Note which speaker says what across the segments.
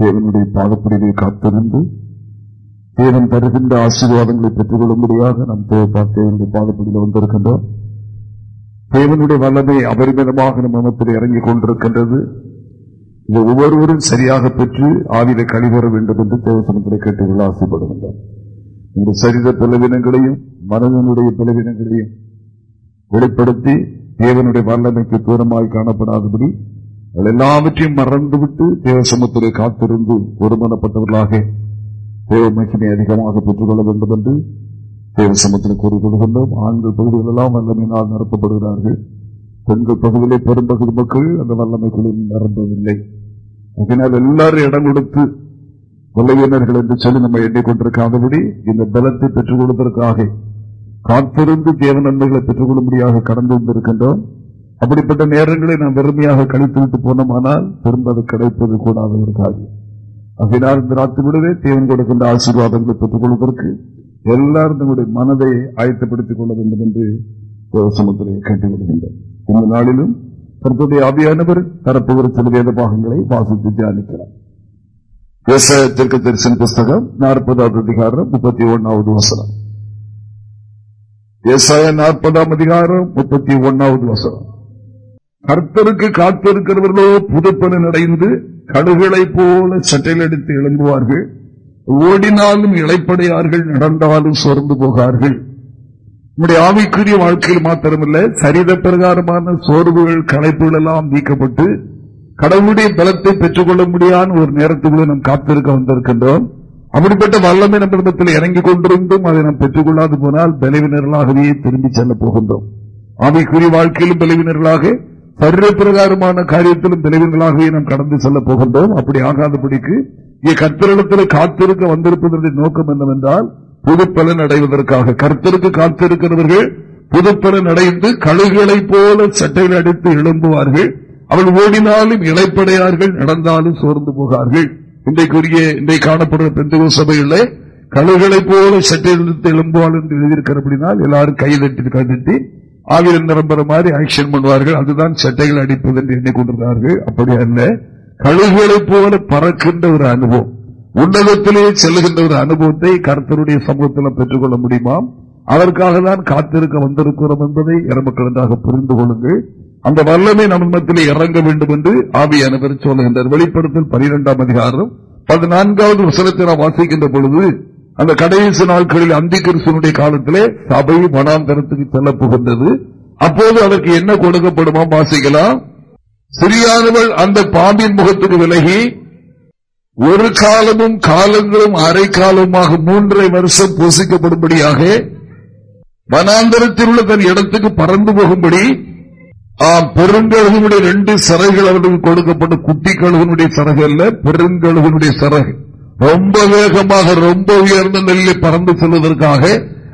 Speaker 1: தேவனுடைய பாதப்படிவை காத்திருந்து தேவன் தருகின்ற ஆசீர்வாதங்களை பெற்றுக் கொள்ளும்படியாக நாம் தேவனுடைய பாதப்படியில் வந்திருக்கின்றோம். தேவனுடைய வல்லமை அபரிமிதமாக நம் மனத்தில் இறங்கிக் கொண்டிருக்கின்றது. இதை ஒவ்வொருவரும் சரியாக பெற்று ஆவிலை கழிவர வேண்டும் என்று தேவசனத்திலே கேட்டுக்கொள்ள ஆசைப்படுகின்றோம். இந்த சரித பலவீனங்களையும் மனதனுடைய பலவீனங்களையும் வெளிப்படுத்தி தேவனுடைய வல்லமைக்கு தூரமாக காணப்படாதபடி எல்லாவற்றையும் மறந்துவிட்டு தேவசமத்திலே காத்திருந்து ஒருமனப்பட்டவர்களாக தேவ மகிமை அதிகமாக பெற்றுக்கொள்ள வேண்டும் என்று தேவ சமத்தில் கூறிக்கொள்கின்றோம் ஆண்கள் பகுதிகளெல்லாம் வல்லமையினால் நிரப்பப்படுகிறார்கள். பெண்கள் பகுதியிலே பெரும்பகுதி மக்கள் அந்த வல்லமைக்குள் நிரம்பவில்லை. அதனால் எல்லாரும் இடம் கொடுத்து கொள்ளையினர்கள் என்று சொல்லி நம்ம எண்ணிக்கொண்டிருக்காதபடி இந்த பலத்தை பெற்றுக் கொள்வதற்காக காத்திருந்து தேவ நன்மைகளை பெற்றுக் கொள்ளும்படியாக கடந்து வந்திருக்கின்றோம். அப்படிப்பட்ட நேரங்களை நாம் வெறுமையாக கழித்துவிட்டு போனோமானால் திரும்ப அது கிடைப்பது கூடாத ஒரு காரியம். அதனால் இந்த ராத்திரிவிடவே தேவன் கொடுக்கின்ற ஆசீர்வாதங்களை பெற்றுக் கொள்வதற்கு எல்லாரும் நம்முடைய மனதை ஆயத்தப்படுத்திக் கொள்ள வேண்டும் என்று சமுத்திரை கேட்டுக்கொள்கின்றோம் இந்த நாளிலும் தற்போதைய அபியானவர் தரப்புகிற சில வேத பாகங்களை வாசித்து தியானிக்கிறார் விவசாயத்திற்கு தரிசன புஸ்தகம் நாற்பதாவது அதிகாரம் முப்பத்தி ஒன்னாவது வசனம். விவசாய நாற்பதாம் அதிகாரம் முப்பத்தி ஒன்னாவது வசனம். கர்த்தருக்கு காத்திருக்கிறவர்களோ புதுப்பலன் அடைந்து கடுகளை போல சட்டையில் எடுத்து எழும்புவார்கள். ஓடினாலும் இழைப்படையார்கள் நடந்தாலும் சோர்ந்து போகார்கள். நம்முடைய ஆவிக்குரிய வாழ்க்கையில் மாத்திரமல்ல சரித பிரகாரமான சோர்வுகள் களைப்புகள் எல்லாம் நீக்கப்பட்டு கடவுளுடைய பலத்தை பெற்றுக் கொள்ள முடியாத ஒரு நேரத்துக்குள்ள நாம் காத்திருக்க வந்திருக்கின்றோம். அப்படிப்பட்ட வல்லமை நம்மிடத்தில் இறங்கிக் கொண்டிருந்தும் அதை நாம் பெற்றுக் கொள்ளாது போனால் பலவினர்களாகவே திரும்பி செல்ல போகின்றோம். ஆவிக்குரிய வாழ்க்கையிலும் பலவினர்களாக சரீர பிரகாரமான காரியத்திலும் பலவினர்களாகவே நாம் கடந்து செல்ல போகின்றோம். அப்படி ஆகாதபடிக்கு இங்கே கர்த்தரிடத்தில் காத்திருக்க வந்திருப்பதனுடைய நோக்கம் என்னவென்றால் புதுப்பலன் அடைவதற்காக. கர்த்தருக்கு காத்திருக்கிறவர்கள் புதுப்பலன் அடைந்து கழுகளை போல சட்டையில் அடித்து எழும்புவார்கள். அவள் ஓடினாலும் இழைப்படையார்கள் நடந்தாலும் சோர்ந்து போகார்கள். இன்றைக்குரிய இன்றைக்கு காணப்படுற பெந்தகோ சபையில் கழுகளை போல சட்டையில் எழும்புவாள் என்று எழுதியிருக்கிறபடினால் எல்லாரும் கைதட்டி கட்டிட்டு ஆவியில் நிரம்புற மாதிரி ஆக்ஷன் பண்ணுவார்கள். அதுதான் சட்டைகள் அடிப்பது என்று எண்ணிக்கொண்டிருந்தார்கள் அப்படி அல்ல. கழுகுகளை போல பறக்கின்ற ஒரு அனுபவம். உன்னதத்திலேயே செல்லுகின்ற ஒரு அனுபவத்தை கருத்தருடைய சமூகத்தில் பெற்றுக்கொள்ள முடியுமா அதற்காக தான் காத்திருக்க வந்திருக்கிறோம் என்பதை இறமக்களதாக புரிந்து கொள்ளுங்கள். அந்த வல்லமை நம்ம இறங்க வேண்டும் என்று ஆவியானவர் சொல்லுகின்றார். வெளிப்படுத்தல் பனிரெண்டாம் அதிகாரம் பதினான்காவது வசனத்தை நாம் வாசிக்கின்ற பொழுது அந்த கடைசி நாட்களில் அந்தி கிறிஸ்தனுடைய காலத்திலே சபை மனாந்தரத்துக்கு செல்ல புகின்றது அப்போது அதற்கு என்ன கொடுக்கப்படுமா வாசிக்கலாம். சிறியானவள் அந்த பாம்பின் முகத்துக்கு விலகி ஒரு காலமும் காலங்களும் அரை காலமாக மூன்றரை வருஷம் பூசிக்கப்படும்படியாக வனாந்தரத்தில் உள்ள தன் இடத்துக்கு பறந்து போகும்படி பெருங்கழுகனுடைய ரெண்டு சிறைகள் அவர்களுக்கு கொடுக்கப்பட்ட குட்டி கழுகனுடைய சிறகு அல்ல பெருங்கழுகனுடைய சிறகு. ரொம்ப வேகமாக ரொம்ப உயர்ந்த நெல்லை பறந்து செல்வதற்காக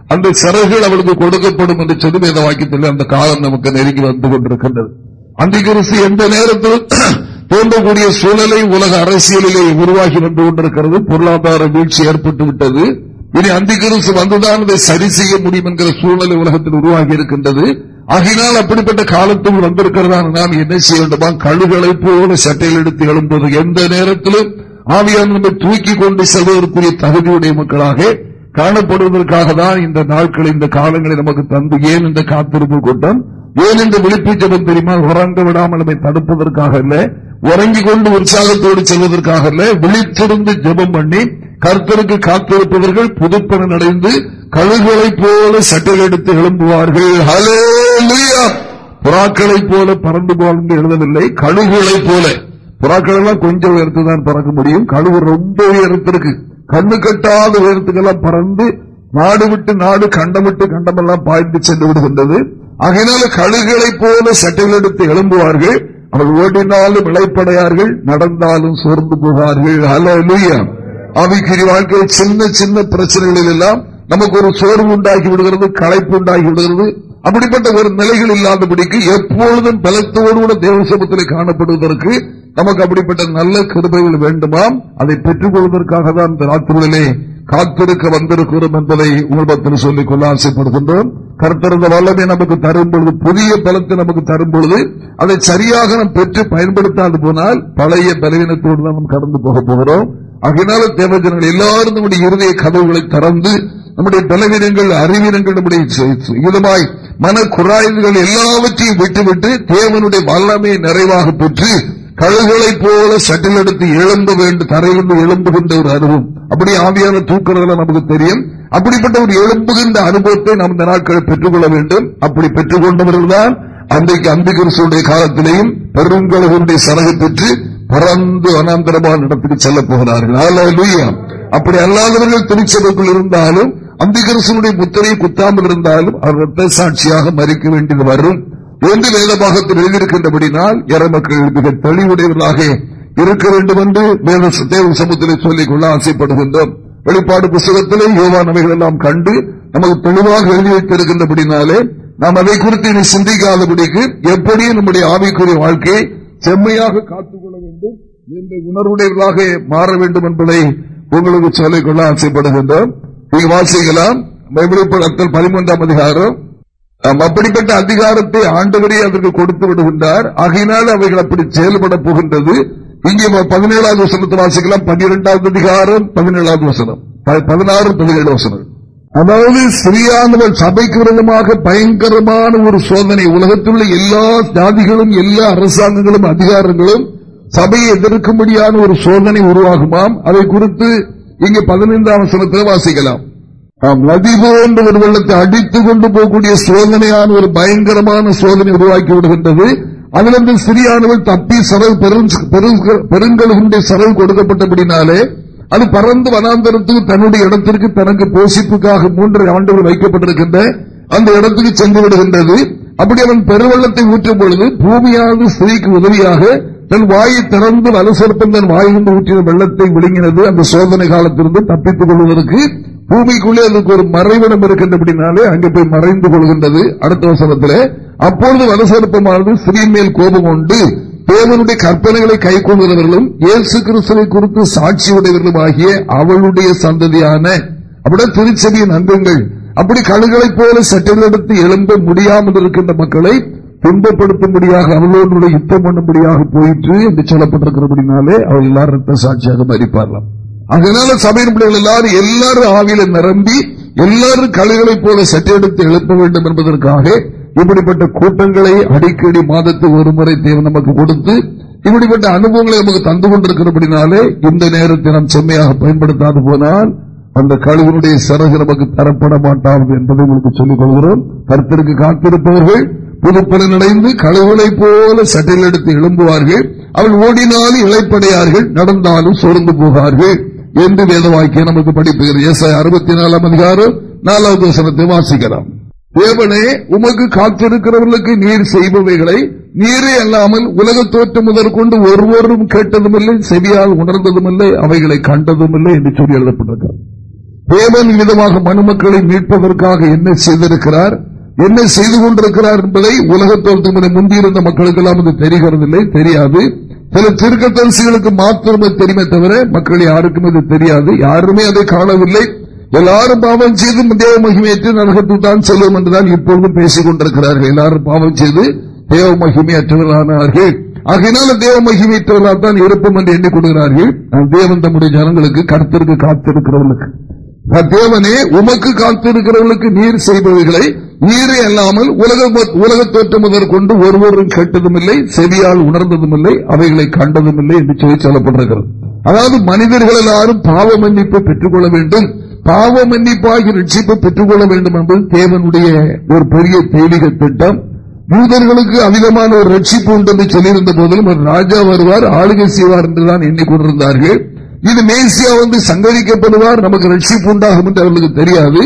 Speaker 1: அந்த சிறகுகள் அவளுக்கு கொடுக்கப்படும் என்று சொல்லி இந்த வாக்கியத்தில் அந்த காலம் நமக்கு நெருங்கி வந்து கொண்டிருக்கின்றது. அந்திகிறிஸ்து எந்த நேரத்தில் தோன்றக்கூடிய சூழலை உலக அரசியலிலே உருவாகி வந்து கொண்டிருக்கிறது. பொருளாதார வீழ்ச்சி ஏற்பட்டு விட்டது. இனி அந்திகிறிஸ்து வந்துதான் அதை சரி செய்ய முடியும் என்கிற சூழலை உலகத்தில் உருவாகி இருக்கின்றது. ஆகினால் அப்படிப்பட்ட காலத்தில் வந்திருக்கிறதா நாம் என்ன செய்ய வேண்டுமா? கழுகளை போல சட்டையில் எடுத்து எழும்புவது எந்த நேரத்திலும் ஆவியான நம்மை தூக்கி கொண்டு செல்வதற்குரிய தகுதியுடைய மக்களாக காணப்படுவதற்காக தான் இந்த நாட்கள் இந்த காலங்களை நமக்கு தந்து ஏன் இந்த காத்திருப்பு கூட்டம்? ஏன் இந்த விழிப்புச்சபம் தெரியுமா? உறங்க விடாமல் நம்மை தடுப்பதற்காக இல்ல உறங்கிக் கொண்டு உற்சாகத்தோடு செல்வதற்காக இல்ல விழித்திருந்து ஜபம் பண்ணி கர்த்தருக்கு காத்திருப்பவர்கள் புதுப்பணம் அடைந்து கழுகுகளைப் போல சட்டில் எடுத்து எழும்புவார்கள். ஹலோ போல பறந்து போல் எழுதவில்லை கழுகுகளை போல. புறாக்கள் எல்லாம் கொஞ்சம் உயரத்துதான் பறக்க முடியும். கழுவு ரொம்ப உயரத்திற்கு கண்ணு கட்டாத உயரத்துக்கெல்லாம் பறந்து நாடு விட்டு நாடு கண்டம் விட்டு கண்டமெல்லாம் பாய்ந்து சென்று விடுகின்றது. ஆகையினால கழுகுகளை போல சட்டைகள் எடுத்து எழும்புவார்கள். அவர்கள் ஓடினாலும் இழைப்படையார்கள் நடந்தாலும் சோர்ந்து போவார்கள். அலலுயா அவைக்குரிய வாழ்க்கையில் சின்ன சின்ன பிரச்சனைகளில் எல்லாம் நமக்கு ஒரு சோர்வு உண்டாகி விடுகிறது களைப்பு உண்டாகி விடுகிறது. அப்படிப்பட்ட ஒரு நிலைகள் இல்லாதபடிக்கு எப்பொழுதும் பலத்தோடு கூட தேவசபத்தில் காணப்படுவதற்கு நமக்கு அப்படிப்பட்ட நல்ல கிருபைகள் வேண்டுமாம். அதை பெற்றுக் கொள்வதற்காக தான் இந்த ராத்திரிகளிலே காத்திருக்க வந்திருக்கிறோம் என்பதை உங்களிடத்தில் சொல்லிக் கொள்ள ஆசைப்படுகின்றோம். கருத்திருந்த வல்லமை நமக்கு தரும் பொழுது புதிய பலத்தை நமக்கு தரும் பொழுது அதை சரியாக நாம் பெற்று பயன்படுத்தாது போனால் பழைய பலவீனத்தோடு தான் நாம் கடந்து போக போகிறோம். அதனால தேவஜனங்கள் எல்லாரும் நம்முடைய இருதய கதவுகளை திறந்து நம்முடைய பலவீனங்கள் அறிவீனங்கள் நம்முடைய இதமாய் மன குறாய்வுகள் எல்லாவற்றையும் விட்டுவிட்டு தேவனுடைய வல்லமையை நிறைவாக பெற்று கழுகளை போல சட்டில் எடுத்து எழும்ப வேண்டும் தரையிலிருந்து எழும்புகின்ற ஒரு அனுபவம். அப்படி ஆவியான தூக்கிறதுல நமக்கு தெரியும். அப்படிப்பட்ட ஒரு எழும்புகின்ற அனுபவத்தை நாம் இந்த நாட்களை பெற்றுக்கொள்ள வேண்டும். அப்படி பெற்றுக் கொண்டவர்கள் தான் அன்றைக்கு அம்பிகரசுடைய காலத்திலேயும் பெருங்கலகனுடைய சரகை பெற்று பறந்து அனாந்தரமான இடத்துக்கு செல்ல போகிறார்கள். அப்படி அல்லாதவர்கள் திருச்சபைக்குள் இருந்தாலும் அம்பிகரசனுடைய முத்திரையை குத்தாமல் இருந்தாலும் அவர் ரத்த சாட்சியாக மறிக்க வேண்டியது வரும். என்று வேதபாகத்தில் எழுதியிருக்கின்றபடினால் மக்கள் மிக தெளிவுடையவர்களாக இருக்க வேண்டும் என்று மேல தேவ சமூகத்திலே சொல்லிக் கொள்ள ஆசைப்படுகின்றோம். வெளிப்பாடு புத்தகத்திலே யோவானவைகள் எல்லாம் கண்டு நமக்கு தெளிவாக எழுதி வைத்திருக்கின்றபடினாலே நாம் அதை குறித்து இனி சிந்திக்காதபடிக்கு எப்படி நம்முடைய ஆவிக்குரிய வாழ்க்கையை செம்மையாக காத்துக்கொள்ள வேண்டும் என்ற உணர்வுடையவர்களாக மாற வேண்டும் என்பதை உங்களுக்கு சொல்லிக் கொள்ள ஆசைப்படுகின்றோம். நீங்க வாசிக்கலாம். வெளிப்படத்தில் பதிமூன்றாம் அதிகாரம் அப்படிப்பட்ட அதிகாரத்தை ஆண்டவரே அதற்கு கொடுத்து விடுகின்றார். ஆகையினால் அவைகள் அப்படி செயல்பட போகின்றது. இங்கே பதினேழாவது வசனத்தை வாசிக்கலாம். பன்னிரெண்டாவது அதிகாரம் பதினேழாவது வசனம். பதினாறு பதினேழு வசனம் அதாவது சிறியானவர் சபைக்கு விரதமாக பயங்கரமான ஒரு சோதனை. உலகத்தில் எல்லா ஜாதிகளும் எல்லா அரசாங்கங்களும் அதிகாரங்களும் சபையை எதிர்க்கும்படியான ஒரு சோதனை உருவாகுமாம். அதை குறித்து இங்கே பதினைந்தாம் வசனத்தில் வாசிக்கலாம். நதி போன்ற ஒரு வெள்ளத்தை அடித்துக் கொண்டு போகக்கூடிய சோதனையான ஒரு பயங்கரமான சோதனை உருவாக்கி விடுகின்றது. அதிலிருந்து சிறியானவள் தப்பி சரல் பெருங்கலுடைய சரல் கொடுக்கப்பட்டபடினாலே அது பறந்து வனாந்தரத்துக்கு தன்னுடைய இடத்திற்கு தனக்கு போஷிப்புக்காக மூன்றரை ஆண்டுகள் வைக்கப்பட்டிருக்கின்ற அந்த இடத்துக்கு சென்று விடுகின்றது. அப்படி அவன் பெருவெள்ளத்தை ஊற்றும் பொழுது பூமியானது ஸ்திரீக்கு உதவியாக தன் வாயை திறந்து வலசற்பம் தன் வாயிலிருந்து ஊற்றிய வெள்ளத்தை விழுங்கினது. அந்த சோதனை காலத்திலிருந்து தப்பித்துக் கொள்வதற்கு பூமிக்குள்ளே அதுக்கு ஒரு மறைவிடம் இருக்கின்றபடினாலே அங்கே போய் மறைந்து கொள்கின்றது. அடுத்த வசனத்தில் அப்பொழுது வலசற்பமானது ஸ்திரீ மேல் கோபம் கொண்டு தேவனுடைய கற்பனைகளை கை கொள்கிறவர்களும் இயேசு கிறிஸ்துவை குறித்து சாட்சி உடையவர்களும் ஆகிய அவளுடைய சந்ததியான அப்படியே திருச்செடியின் அங்கங்கள் அப்படி கழுகளைப் போல சட்டிலெடுத்து எழும்ப முடியாமல் இருக்கின்ற மக்களை துன்பப்படுத்தும்படியாக அவர்களோடு யுத்தம் பண்ணும்படியாக போயிற்று என்று சொல்லப்பட்டிருக்கிறபடினாலே அவர் எல்லாரும் ரத்த சாட்சியாக மறிப்பாரலாம் அதனால சபையின் பிள்ளைகள் எல்லாரும் எல்லாரும் ஆவியில நிரம்பி எல்லாரும் கலைகளைப் போல சட்டெடுத்து எழுப்ப வேண்டும் என்பதற்காக இப்படிப்பட்ட கூட்டங்களை அடிக்கடி மாதத்துக்கு ஒரு முறை தேவன் நமக்கு கொடுத்து இப்படிப்பட்ட அனுபவங்களை நமக்கு தந்து கொண்டிருக்கிறபடினாலே இந்த நேரத்தை நாம் செம்மையாக பயன்படுத்தாது போனால் அந்த கழுவனுடைய சிறகு நமக்கு தரப்பட மாட்டாது என்பதை உங்களுக்கு சொல்லிக் கொள்கிறோம். கருத்திற்கு காத்திருப்பவர்கள் புதுப்பலன் அடைந்து கழுவுகளை போல சட்டையில் எடுத்து எழும்புவார்கள். அவள் ஓடினாலும் இழைப்படையார்கள் நடந்தாலும் சோர்ந்து போகார்கள் என்று வேதவாக்கிய நமக்கு படிப்புகிறது அறுபத்தி நாலாம் அதிகாரம் நாலாவது வசனத்தை வாசிக்கலாம் தேவனே உமக்கு காத்திருக்கிறவர்களுக்கு நீர் செய்பவைகளை நீரே அல்லாமல் உலக தோற்றம் முதற்கொண்டு ஒருவரும் கேட்டதுமில்லை செவியால் உணர்ந்ததுமில்லை அவைகளை கண்டதுமில்லை என்று சொல்லி எழுதப்பட்டிருக்கிறார் தேவன் விதமாக மனுமக்களை மீட்பதற்காக என்ன செய்திருக்கிறார் என்ன செய்து கொண்டிருக்கிறார் என்பதை உலகத்தோட்டமுறை முந்தியிருந்த மக்களுக்கெல்லாம் தெரிகிறது தெரிகிறதில்லை தெரியாது சில தீர்க்கதரிசிகளுக்கு மாத்திரமே தெரியுமே தவிர மக்கள் யாருக்கும் அது தெரியாது. யாருமே அதை காணவில்லை. எல்லாரும் பாவம் செய்து தேவ மகிமையற்று நரகத்தில் தான் செல்லும் என்றுதான் இப்பொழுது பேசிக் கொண்டிருக்கிறார்கள். எல்லாரும் பாவம் செய்து தேவ மகிமையற்றவர்களானார்கள் ஆகையினால தேவ மகிமையற்றவர்களால் தான் இருப்போம் என்று எண்ணிக்கொள்கிறார்கள் தேவன் தம்முடைய ஜனங்களுக்கு கருத்திற்கு காத்திருக்கிறவர்களுக்கு. தேவனே உமக்கு காத்திருக்கிறவர்களுக்கு நீர் செய்பவைகளை நீரே அல்லாமல் உலக உலக தோற்றம் முதற்கொண்டு ஒருவரும் கேட்டதும் இல்லை செவியால் உணர்ந்ததும் இல்லை அவைகளை கண்டதும் இல்லை என்று சொல்லி சொல்லப்பட்டிருக்கிறது. அதாவது மனிதர்கள் எல்லாரும் பாவ மன்னிப்பு பெற்றுக் கொள்ள வேண்டும். பாவ மன்னிப்பாகி ரட்சிப்பு பெற்றுக் கொள்ள வேண்டும் என்பது தேவனுடைய ஒரு பெரிய தெய்வீக திட்டம். யூதர்களுக்கு அதிகமான ஒரு ரட்சிப்பு உண்டு என்று சொல்லியிருந்த போதிலும் ஒரு ராஜா வருவார் ஆளுகை செய்வார் என்றுதான் எண்ணிக்கொண்டிருந்தார்கள் இது மேசியா வந்து சங்கரிக்கப்படுவார் நமக்கு ரட்சிப்பு உண்டாகும் என்று அவர்களுக்கு தெரியாது.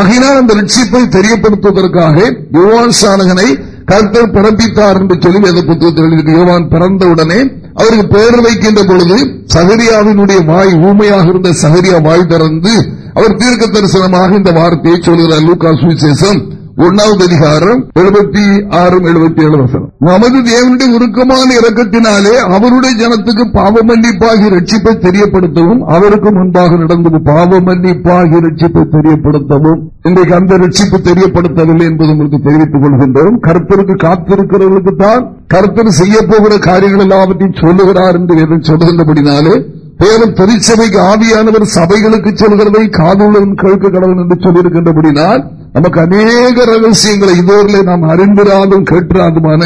Speaker 1: ஆகினால் அந்த ரட்சிப்பை தெரியப்படுத்துவதற்காக யுவான் சாலகனை கர்த்தர் பிறப்பித்தார் என்று சொல்லி வேத புத்தகத்தில் எழுதியிருக்கு யோவான் பிறந்தவுடனே அவருக்கு பெயர் வைக்கின்ற பொழுது சகரியாவினுடைய வாய் ஊமையாக இருந்த சகரியா வாய் திறந்து அவர் தீர்க்க தரிசனமாக இந்த வார்த்தையை சொல்கிறார். லூகா சுவிசேஷம் ஒன்னாவது அதிகாரம் எழுபத்தி ஆறு எழுபத்தி ஏழு வசனம். நமது தேவனுடைய உருக்கமான இறக்கத்தினாலே அவருடைய ஜனத்துக்கு பாவ மன்னிப்பாகி ரட்சிப்பை தெரியப்படுத்தவும் அவருக்கு முன்பாக நடந்தது பாவ மன்னிப்பாகி ரட்சிப்பை தெரியப்படுத்தவும். இன்றைக்கு அந்த ரட்சிப்பு தெரியப்படுத்தவில்லை என்பது உங்களுக்கு தெரிவித்துக் கொள்கின்றோம். கருத்தருக்கு காத்திருக்கிறவர்களுக்கு தான் கருத்தர் செய்ய போகிற காரியங்கள் எல்லாவற்றையும் சொல்லுகிறார் என்று சொல்லுகின்றபடினாலே தேவன் திருச்சபைக்கு ஆவியானவர் சபைகளுக்கு சொல்கிறதை காதலுடன் கேட்க கடவுள் என்று சொல்லியிருக்கின்றபடினால் நமக்கு அநேக ரகசியங்களை இதுவரை நாம் அறிந்திராதும் கேட்டிராதுமான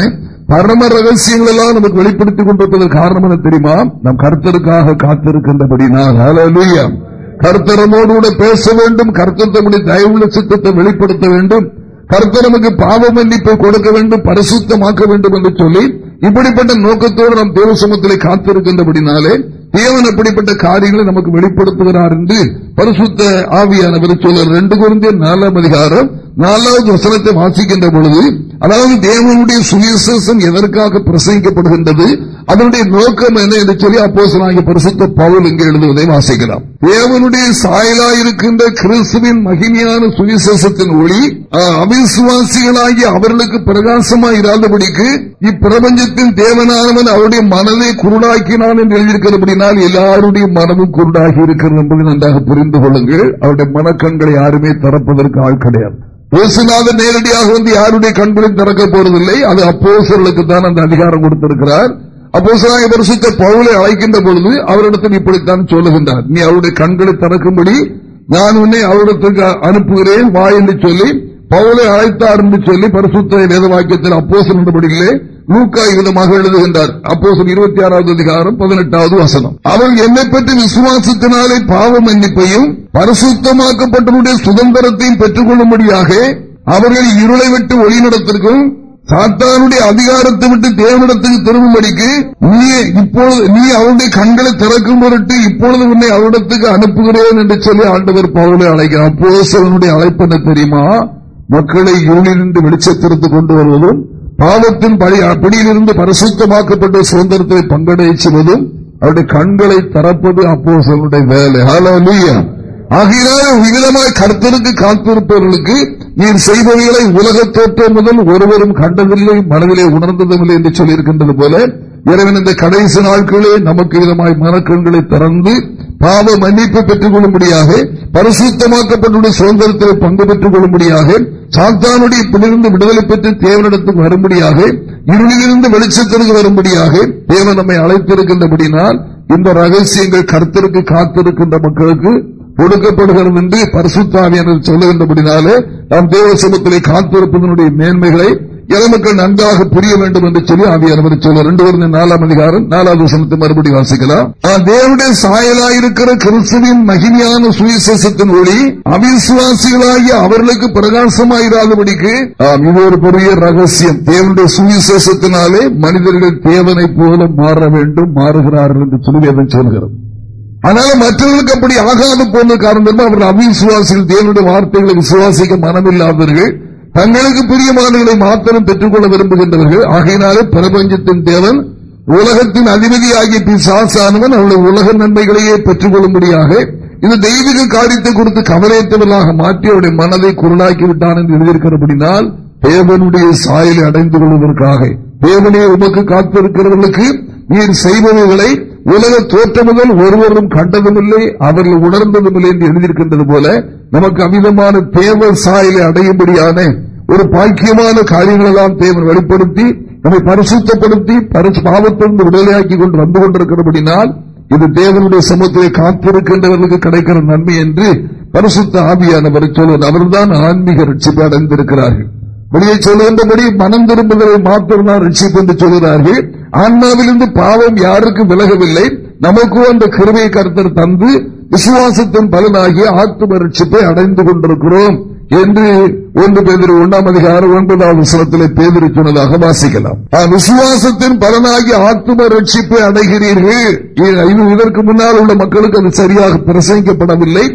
Speaker 1: பரம ரகசியங்கள் எல்லாம் நமக்கு வெளிப்படுத்திக் கொண்டிருப்பதற்கு காரணம் என தெரியுமா? நம் கருத்தருக்காக காத்திருக்கின்றபடினால். கருத்தரமோடு கூட பேச வேண்டும் கருத்தர் தம்முடைய தயவுள்ள சித்தத்தை வெளிப்படுத்த வேண்டும் கருத்தர் நமக்கு பாவ மன்னிப்பை கொடுக்க வேண்டும் பரிசுத்தமாக்க வேண்டும் என்று சொல்லி இப்படிப்பட்ட நோக்கத்தோடு நாம் தேவசமத்திலே காத்திருக்கின்றபடினாலே தேவன் அப்படிப்பட்ட காரியங்களை நமக்கு வெளிப்படுத்துகிறார் என்று பரிசுத்த ஆவியானவர் சொல்ல ரெண்டு குழந்தை நாலாம் அதிகாரம் நாலாவது வசனத்தை வாசிக்கின்ற பொழுது அதாவது தேவனுடைய சுயசேஷம் எதற்காக பிரசங்கிக்கப்படுகின்றது அதனுடைய நோக்கம் என்ன என்று சொல்லி அப்போ பரிசுத்த பவுல் இங்கே எழுதுவதை வாசிக்கலாம். தேவனுடைய சாயலாயிருக்கின்ற கிறிஸ்துவின் மகிமையான சுவிசேஷத்தின் ஒளி அவிசுவாசிகளாகி அவர்களுக்கு பிரகாசமாக இராதபடிக்கு இப்பிரபஞ்சத்தின் தேவனானவன் அவருடைய மனதை குருடாக்கினான் என்று எழுதியிருக்கிறபடினால் எல்லாருடைய மனமும் குருடாகி இருக்கிறது என்பதை நன்றாக புரிந்து கொள்ளுங்கள். அவருடைய மனக்கண்களை யாருமே திறப்பதற்கு ஆள் கிடையாது. இயேசுநாதன் நேரடியாக வந்து யாருடைய கண்களை திறக்க போறதில்லை. அது அப்போசர்களுக்கு தான் அந்த அதிகாரம் கொடுத்திருக்கிறார். அப்போசராக பரிசுத்த பவுலை அழைக்கின்ற பொழுது அவரிடத்தில் இப்படித்தான் சொல்லுகின்றார். நீ அவருடைய கண்களை திறக்கும்படி நான் உன்னை அவரிடத்துக்கு அனுப்புகிறேன் வா என்று சொல்லி பவுலை அழைத்தார் என்று சொல்லி பரிசுத்த வேதவாக்கியத்தில் அப்போசல் என்றபடிகளே லூக்கா விதமாக எழுதுகின்றார். அப்போசல் இருபத்தி ஆறாவது அதிகாரம் பதினெட்டாவது வசனம். அவர் என்னை பற்றி விசுவாசத்தினாலே பாவ மன்னிப்பையும் பரிசுத்தமாக்கப்பட்டவருடைய சுதந்திரத்தையும் பெற்றுக் கொள்ளும்படியாக அவர்கள் இருளை விட்டு ஒளிநடத்திற்கும் சாத்தானுடைய அதிகாரத்தை விட்டு தேவனிடத்துக்கு திரும்பும்படிக்கு நீ இப்பொழுது நீ அவருடைய கண்களை திறக்கும் பொருட்டு இப்பொழுது உன்னை அவரிடத்துக்கு அனுப்புகிறேன் என்று சொல்லி ஆண்டவர் பவுலை அழைக்கிறார். அப்போது அழைப்பு என்ன தெரியுமா? மக்களை இருளிலிருந்து வெளிச்சத்திற்கு கொண்டு வருவதும் பாவத்தின் பிடியிலிருந்து பரிசுத்தமாக்கப்பட்ட சுதந்திரத்தை பங்கடைச்சுவதும் செய்வதும் அவருடைய கண்களை தரப்பது அப்போ சொல்லுடைய வேலை ஆகையினால் விதமாய் கருத்தருக்கு காத்திருப்பவர்களுக்கு நீர் செய்பவைகளை உலக தோற்றம் முதல் ஒருவரும் கண்டதில்லை மனதிலே உணர்ந்ததுமில்லை என்று சொல்லியிருக்கின்றது போல இறைவன் இந்த கடைசி நாட்களே நமக்கு விதமாய் மனக்கண்களை திறந்து பாவ மன்னிப்பு பெற்றுக் கொள்ளும்படியாக பரிசுத்தமாக்கப்பட்டுள்ள சுதந்திரத்தில் பங்கு பெற்றுக் கொள்ளும்படியாக சாத்தானுடைய பிடிருந்து விடுதலை பெற்று தேவனிடத்துக்கு வரும்படியாக இருளிலிருந்து வெளிச்சத்திற்கு வரும்படியாக தேவன் நம்மை அழைத்திருக்கின்றபடினால் இந்த ரகசியங்கள் கருத்திற்கு காத்திருக்கின்ற மக்களுக்கு கொடுக்கப்படுகிறது என்று பரிசுத்தாவியனர் சொல்லுகின்றபடினாலே நாம் தேவ சமூகத்திலே காத்திருப்பதனுடைய மேன்மைகளை இளமக்கள் நன்றாக புரிய வேண்டும் என்று சொல்லி ஆவியானவர் சொல்ல ரெண்டு பேரும் நாலாம் அதிகாரம் நாலாவது வசனத்தை மறுபடியும் வாசிக்கலாம். தேவனுடைய சாயலாயிருக்கிற கிறிஸ்துவின் மகிமையான சுவிசேஷத்தின் ஒளி அவிசுவாசிகளாகிய அவர்களுக்கு பிரகாசமாயிராதபடிக்கு இது ஒரு பெரிய ரகசியம். தேவனுடைய சுவிசேஷத்தினாலே மனிதர்கள் தேவனை போல மாற வேண்டும் மாறுகிறார்கள் என்று சொல்லி அதை சொல்கிறது. அதனால மற்றவர்களுக்கு அப்படி ஆகாது போன காரணம் அவர்கள் அவிசுவாசிகள் தேவனுடைய வார்த்தைகளை விசுவாசிக்க மனமில்லாதவர்கள் தங்களுக்கு பிரியமானவர்களை மாத்திரம் பெற்றுக்கொள்ள விரும்புகின்றவர்கள். ஆகையினாலே பிரபஞ்சத்தின் தேவன் உலகத்தின் அதிபதியாகிய பிசாசானவன் அவருடைய உலக நன்மைகளையே பெற்றுக் கொள்ளும்படியாக இந்த தெய்வீக காரியத்தை கொடுத்து கவலையற்றவர்களாக மாற்றி அவருடைய மனதை குரலாக்கி விட்டான் என்று எழுதியிருக்கிறபடினால் தேவனுடைய சாயலை அடைந்து கொள்வதற்காக தேவனையை உமக்கு காத்திருக்கிறவர்களுக்கு நீர் செய்பவர்களை உலக தோற்றமுதல் ஒருவரும் கண்டதுமில்லை அவர்கள் உணர்ந்ததுமில்லை என்று எழுதியிருக்கின்றது போல நமக்கு அமிதமான தேவ சாயலை அடையும்படியான ஒரு பாக்கியமான காரியங்களெல்லாம் தேவன் வெளிப்படுத்தி நம்மை பரிசுத்தப்படுத்தி பாவத்திலிருந்து விடுதலையாக்கி கொண்டு வந்து கொண்டிருக்கிறபடினால் இது தேவனுடைய சமூகத்திலே காத்திருக்கின்றவர்களுக்கு கிடைக்கிற நன்மை என்று பரிசுத்த ஆவியானவரை சொல்வது அவர்தான் ஆன்மீக ரட்சிப்பை அடைந்திருக்கிறார்கள். வெளியே சொல்லுகின்றபடி மனம் திரும்புதலை மாத்திரம்தான் ரட்சிப்பு என்று சொல்கிறார்கள் ஆன்மாவிலிருந்து பாவம் யாருக்கும் விலகவில்லை நமக்கும் அந்த கிருமையை கருத்தர் தந்து விசுவாசத்தின் பலனாகிய ஆத்ம ரட்சிப்பை அடைந்து கொண்டிருக்கிறோம் என்று ஒன்று பேதிரி ஒன்றாம் அதிகாரம் ஒன்பதாவது சிலத்திலே பேதிரி சொன்னதாக வாசிக்கலாம். விசுவாசத்தின் பலனாகி ஆத்ம ரட்சிப்பை அடைகிறீர்கள் இதற்கு முன்னால் உள்ள மக்களுக்கு அது சரியாக பிரசங்கிக்கப்படவில்லை.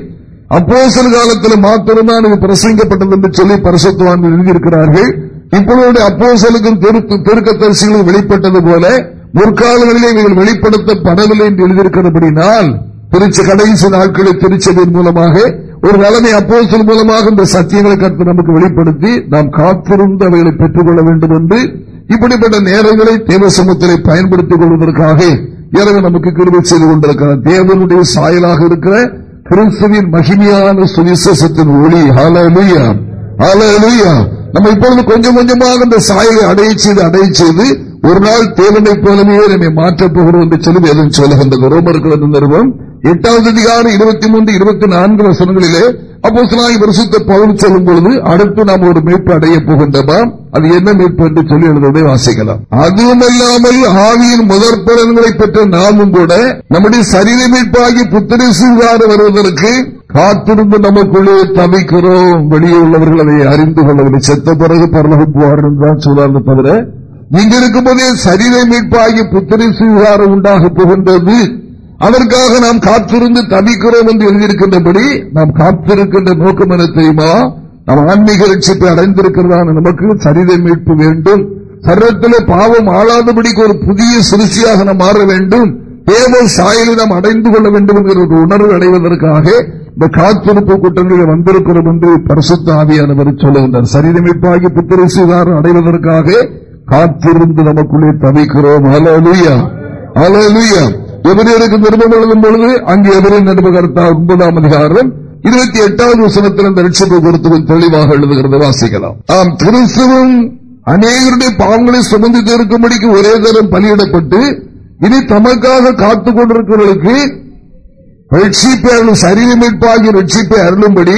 Speaker 1: சில காலத்தில் மாத்திரம்தான் இது பிரசங்கப்பட்டது என்று சொல்லி பரிசுத்துவான் எழுதியிருக்கிறார்கள். இப்பொழுது அப்போசலுக்கும் பெருக்க தரிசிகளும் வெளிப்பட்டது போல முற்காலங்களிலே இவர்கள் வெளிப்படுத்தப்படவில்லை என்று எழுதியிருக்கிறபடினால் திருச்சி கடைசி நாட்களில் திருச்சதியின் மூலமாக ஒரு நிலைமை அப்போ மூலமாக இந்த சத்தியங்களை கற்று நமக்கு வெளிப்படுத்தி நாம் காத்திருந்து அவைகளை பெற்றுக் கொள்ள வேண்டும் என்று இப்படிப்பட்ட நேரங்களை தேவ சமூகத்திலே பயன்படுத்திக் கொள்வதற்காக இறைவன் நமக்கு கிருபை செய்து கொண்டிருக்கிறார். தேவனுடைய சாயலாக இருக்கிற கிறிஸ்துவின் மகிமையான சுவிசேஷத்தின் ஒளி. ஹலலுயா ஹலலுயா நம்ம இப்பொழுது கொஞ்சம் கொஞ்சமாக அந்த சாயலை அடைய செய்து அடைய செய்து ஒரு நாள் தேவனை போலவே நம்மை மாற்றப் போகிறோம் என்று சொல்லி வேதம் சொல்லுகின்றது. ரோமர்கள் நிறுவனம் எட்டாவது அதிகாரம் இருபத்தி மூன்று இருபத்தி நான்கு வசனங்களிலே அப்போ வருஷத்தை பவுன் சொல்லும் பொழுது அடுத்து நாம் ஒரு மீட்பு அடைய போகின்றமா? அது என்ன மீட்பு என்று சொல்லி எழுதுவதை வாசிக்கலாம். அதுவுமல்லாமல் ஆவியின் முதற் பலன்களை பெற்ற நாமும் கூட நம்முடைய சரீர மீட்பாகி புத்திரி சுகார வருவதற்கு காத்திருந்து நமக்குள்ளே தவிக்கிறோம். வெளியே உள்ளவர்கள் அதை அறிந்து கொள்ளவில்லை செத்த பிறகு பரலகம் போவார்கள் தான் சொல்லார்கள் தவிர இங்க இருக்கும்போதே சரீர மீட்பாகி புத்திரி சுகாரம் உண்டாக போகின்றது. அதற்காக நாம் காத்திருந்து தவிக்கிறோம் என்று எழுதியிருக்கின்றபடி நாம் காத்திருக்கின்ற நோக்கம் என தெரியுமா? நாம் ஆன்மீக ரட்சிப்பை அடைந்திருக்கிறதான நமக்கு சரித மீட்பு வேண்டும். சரீரத்திலே பாவம் ஆளாதபடிக்கு ஒரு புதிய சிறுசியாக நாம் மாற வேண்டும். தேவ சாயலை நாம் அடைந்து கொள்ள வேண்டும் என்கிற ஒரு உணர்வு அடைவதற்காக இந்த காத்திருப்பு கூட்டங்களில் வந்திருக்கிறோம் என்று பரிசுத்த ஆவியானவர் சொல்லுகின்றார். சரீரமைப்பாகி புத்திரசிதார் அடைவதற்காக காத்திருந்து நமக்குள்ளே தவிக்கிறோம். அலலுயா அலலுயா எவரையருக்கு நிருபம் எழுதும் பொழுது அங்கு எவரின் நிருபகர்த்தா ஒன்பதாம் அதிகாரம் இருபத்தி எட்டாவது வசனத்தில் அந்த ரட்சிப்பை குறித்து தெளிவாக எழுதுகிறது வாசிக்கலாம். ஆம் கிறிஸ்துவும் அநேகருடைய பாவங்களை சுமந்து தீர்க்கும்படிக்கு ஒரே தரம் பலியிடப்பட்டு இனி தமக்காக காத்துக் கொண்டிருக்கிறவர்களுக்கு ரட்சிப்பை அருளும் சரீர மீட்பாகி ரட்சிப்பை அருளும்படி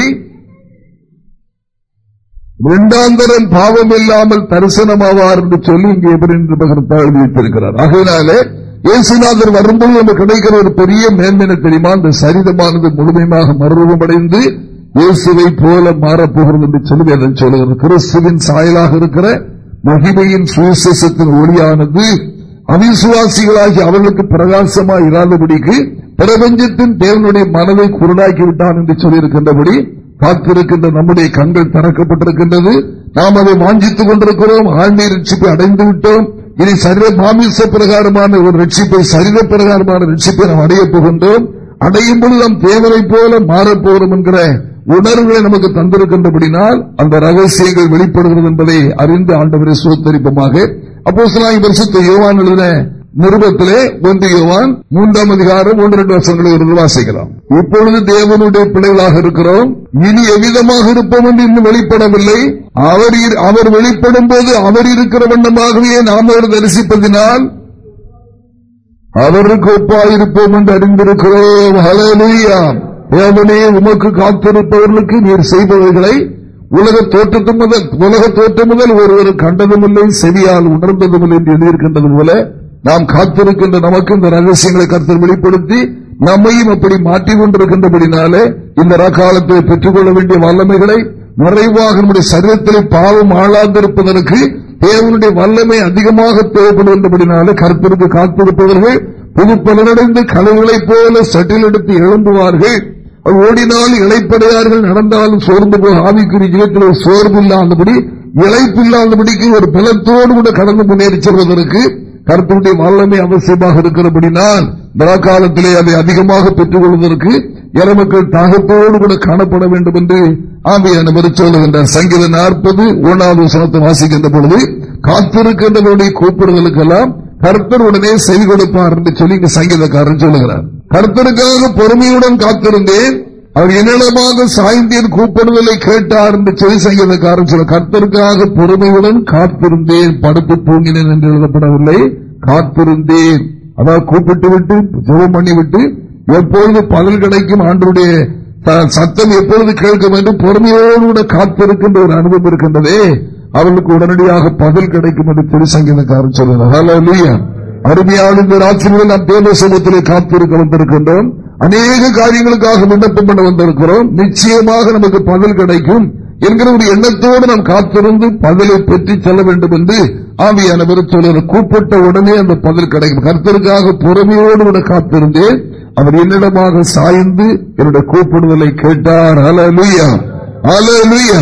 Speaker 1: இரண்டாந்தரன் பாவம் இல்லாமல் தரிசனமாவார் என்று சொல்லி இங்கே எவரின் எழுதியிருக்கிறார் ஆகையினாலே இயேசுநாதர் வரும்போது நமக்கு கிடைக்கிற ஒரு பெரிய மேன்மையின தெரியுமா? அந்த சரிதமானது முழுமையாக மறுரூபமடைந்து இயேசுவை போல மாறப்போகிறது என்று சொல்லி அதை சொல்லுகிறது. கிறிஸ்துவின் சாயலாக இருக்கிற மகிமையின் சுவிசேஷத்தின் ஒளியானது அவிசுவாசிகளாகி அவர்களுக்கு பிரகாசமாக இராதபடிக்கு பிரபஞ்சத்தின் தேவனுடைய மனதை குருடாக்கி விட்டான் என்று சொல்லியிருக்கின்றபடி காத்திருக்கின்ற நம்முடைய கண்கள் திறக்கப்பட்டிருக்கின்றது. நாம் அதை வாஞ்சித்துக் கொண்டிருக்கிறோம். ஆழ்நீர் ரட்சிப்பை அடைந்து விட்டோம். இனி சரீர மாமிச பிரகாரமான ஒரு ரட்சிப்பை சரீர பிரகாரமான ரட்சிப்பை நாம் அடைய போகின்றோம். அடையும் பொழுது நாம் தேவரை போல மாறப்போகிறோம் என்கிற உணர்வுகளை நமக்கு தந்திருக்கின்றபடினால் அந்த ரகசியங்கள் வெளிப்படுகிறது என்பதை அறிந்து ஆண்டவரை சுத்தரிப்பமாக. அப்போ சிலாய் வருஷத்தை யோவான் எழுதின நிருபத்திலே ஒன்று யோவான் மூன்றாம் அதிகாரம் ஒன்று ரெண்டு வருஷங்களை இருந்து வாசிக்கலாம். இப்பொழுது தேவனுடைய பிள்ளைகளாக இருக்கிறோம். இனி எவ்விதமாக இருப்போம் என்று இன்னும் வெளிப்படவில்லை. அவர் அவர் வெளிப்படும் போது அவர் இருக்கிற வண்ணமாகவே நாம் அவர் தரிசிப்பதினால் அவருக்கு ஒப்பாயிருப்போம் என்று அறிந்திருக்கிறோம். தேவனே உமக்கு காத்திருப்பவர்களுக்கு நீர் செய்பவர்களை உலக தோற்றத்து முதல் உலக தோற்றம் முதல் ஒருவர் கண்டதுமில்லை செவியால் உணர்ந்ததுமில்லை என்று எழுதியிருக்கின்றது போல நாம் காத்திருக்கின்ற நமக்கு இந்த ரகசியங்களை கருத்தில் வெளிப்படுத்தி நம்மையும் அப்படி மாற்றிக் கொண்டிருக்கின்றபடினாலே இந்த ரகாலத்தை பெற்றுக்கொள்ள வேண்டிய வல்லமைகளை நிறைவாக நம்முடைய சரீரத்தில் பாவம் ஆளாந்திருப்பதற்கு தேவனுடைய வல்லமை அதிகமாக தேவைப்படுகின்றபடினாலே கருத்திற்கு காத்திருப்பவர்கள் புது பலனடைந்து கலவுகளைப் போல சட்டில் எடுத்து எழும்புவார்கள். ஓடினால் இழைப்படையார்கள் நடந்தாலும் சோர்ந்து போய் ஆவிக்குரிய ஜீவத்தில் சோர்வு இல்லாதபடி இழைப்பு இல்லாதபடிக்கு ஒரு பலத்தோடு கூட கடந்து முன்னேறி செல்வதற்கு கருத்துடைய மரணமே அவசியமாக இருக்கிறபடினால் காலத்திலே அதை அதிகமாக பெற்றுக் கொள்வதற்கு இளமக்கள் தாகத்தோடு கூட காணப்பட வேண்டும் என்று ஆம்பியான சொல்லுகின்றார். சங்கீத நாற்பது ஒன்றாவது சனத்தை வாசிக்கின்ற பொழுது காத்திருக்கின்றவருடைய கூப்பிடுதலுக்கெல்லாம் கர்த்தர் உடனே செய்து கொடுப்பார் என்று சொல்லி இங்கு சங்கீதக்காரன் சொல்லுகிறார். கர்த்தருக்காக பொறுமையுடன் காத்திருந்தேன் அவர் என்னிடமாக சாய்ந்தேன் கூப்பிடுதலை கேட்டார் என்று சொல்லி சங்கீதக்காரன் சொல்ல கர்த்தருக்காக பொறுமையுடன் காத்திருந்தேன் படுத்து தூங்கினேன் என்று எழுதப்படவில்லை. காத்திருந்தேன். அதாவது கூப்பிட்டு விட்டு ஜெபம் பண்ணிவிட்டு எப்பொழுது பலன் கிடைக்கும் ஆண்டுடைய சத்தம் எப்பொழுது கேட்கும் என்று பொறுமையோடு கூட காத்திருக்கின்ற ஒரு அனுபவம் இருக்கின்றதே. அவர்களுக்கு உடனடியாக பதில் கிடைக்கும் என்று திருசங்கீதக்காரன் சொல்லுகிறார் அருமையான இந்த ராட்சியில் நாம் தேவ சமூகத்திலே காத்திருக்க வந்திருக்கின்றோம். அநேக காரியங்களுக்காக விண்ணப்பம் பண்ண வந்திருக்கிறோம். நிச்சயமாக நமக்கு பதில் கிடைக்கும் என்கிற ஒரு எண்ணத்தோடு நாம் காத்திருந்து பதிலை பெற்று செல்ல வேண்டும் என்று ஆவியானவர் சொல்ல கூப்பிட்ட உடனே அந்த பதில் கிடைக்கும். கருத்தருக்காக பொறுமையோடு கூட காத்திருந்தேன். அவர் என்னிடமாக சாய்ந்து என்னுடைய கூப்பிடுதலை கேட்டார். அலலுயா அலலுயா